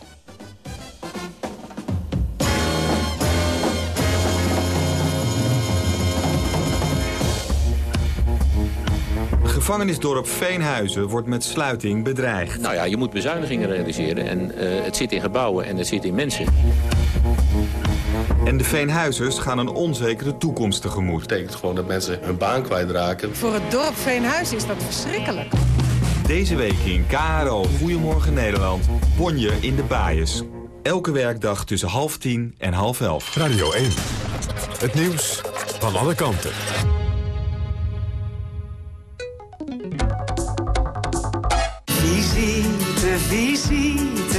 S26: Gevangenisdorp Veenhuizen wordt met sluiting bedreigd.
S27: Nou ja, je moet bezuinigingen realiseren. En uh, het zit in gebouwen en het zit in mensen.
S26: En de Veenhuizers gaan een onzekere toekomst tegemoet.
S28: Dat betekent gewoon dat mensen hun baan kwijtraken.
S29: Voor het dorp Veenhuizen is dat verschrikkelijk.
S26: Deze week in KRO Goedemorgen Nederland. Bonje in de Baaiers. Elke werkdag tussen half tien en half elf.
S30: Radio 1. Het nieuws van alle kanten.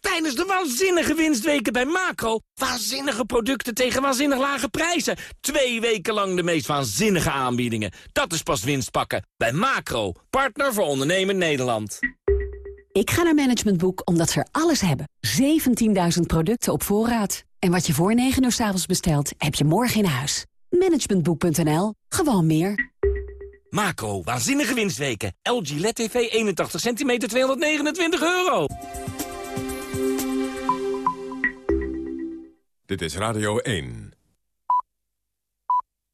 S27: Tijdens de waanzinnige winstweken bij Macro. Waanzinnige producten tegen waanzinnig lage prijzen. Twee weken lang de meest waanzinnige aanbiedingen. Dat is pas winst pakken. Bij Macro, partner voor ondernemen Nederland.
S31: Ik ga naar Management Boek omdat ze er alles hebben. 17.000 producten op voorraad. En wat je voor 9 uur s avonds bestelt, heb je morgen in huis. Managementboek.nl. Gewoon meer.
S27: Macro, waanzinnige winstweken. LG LED TV 81 cm 229 euro.
S32: Dit is Radio 1.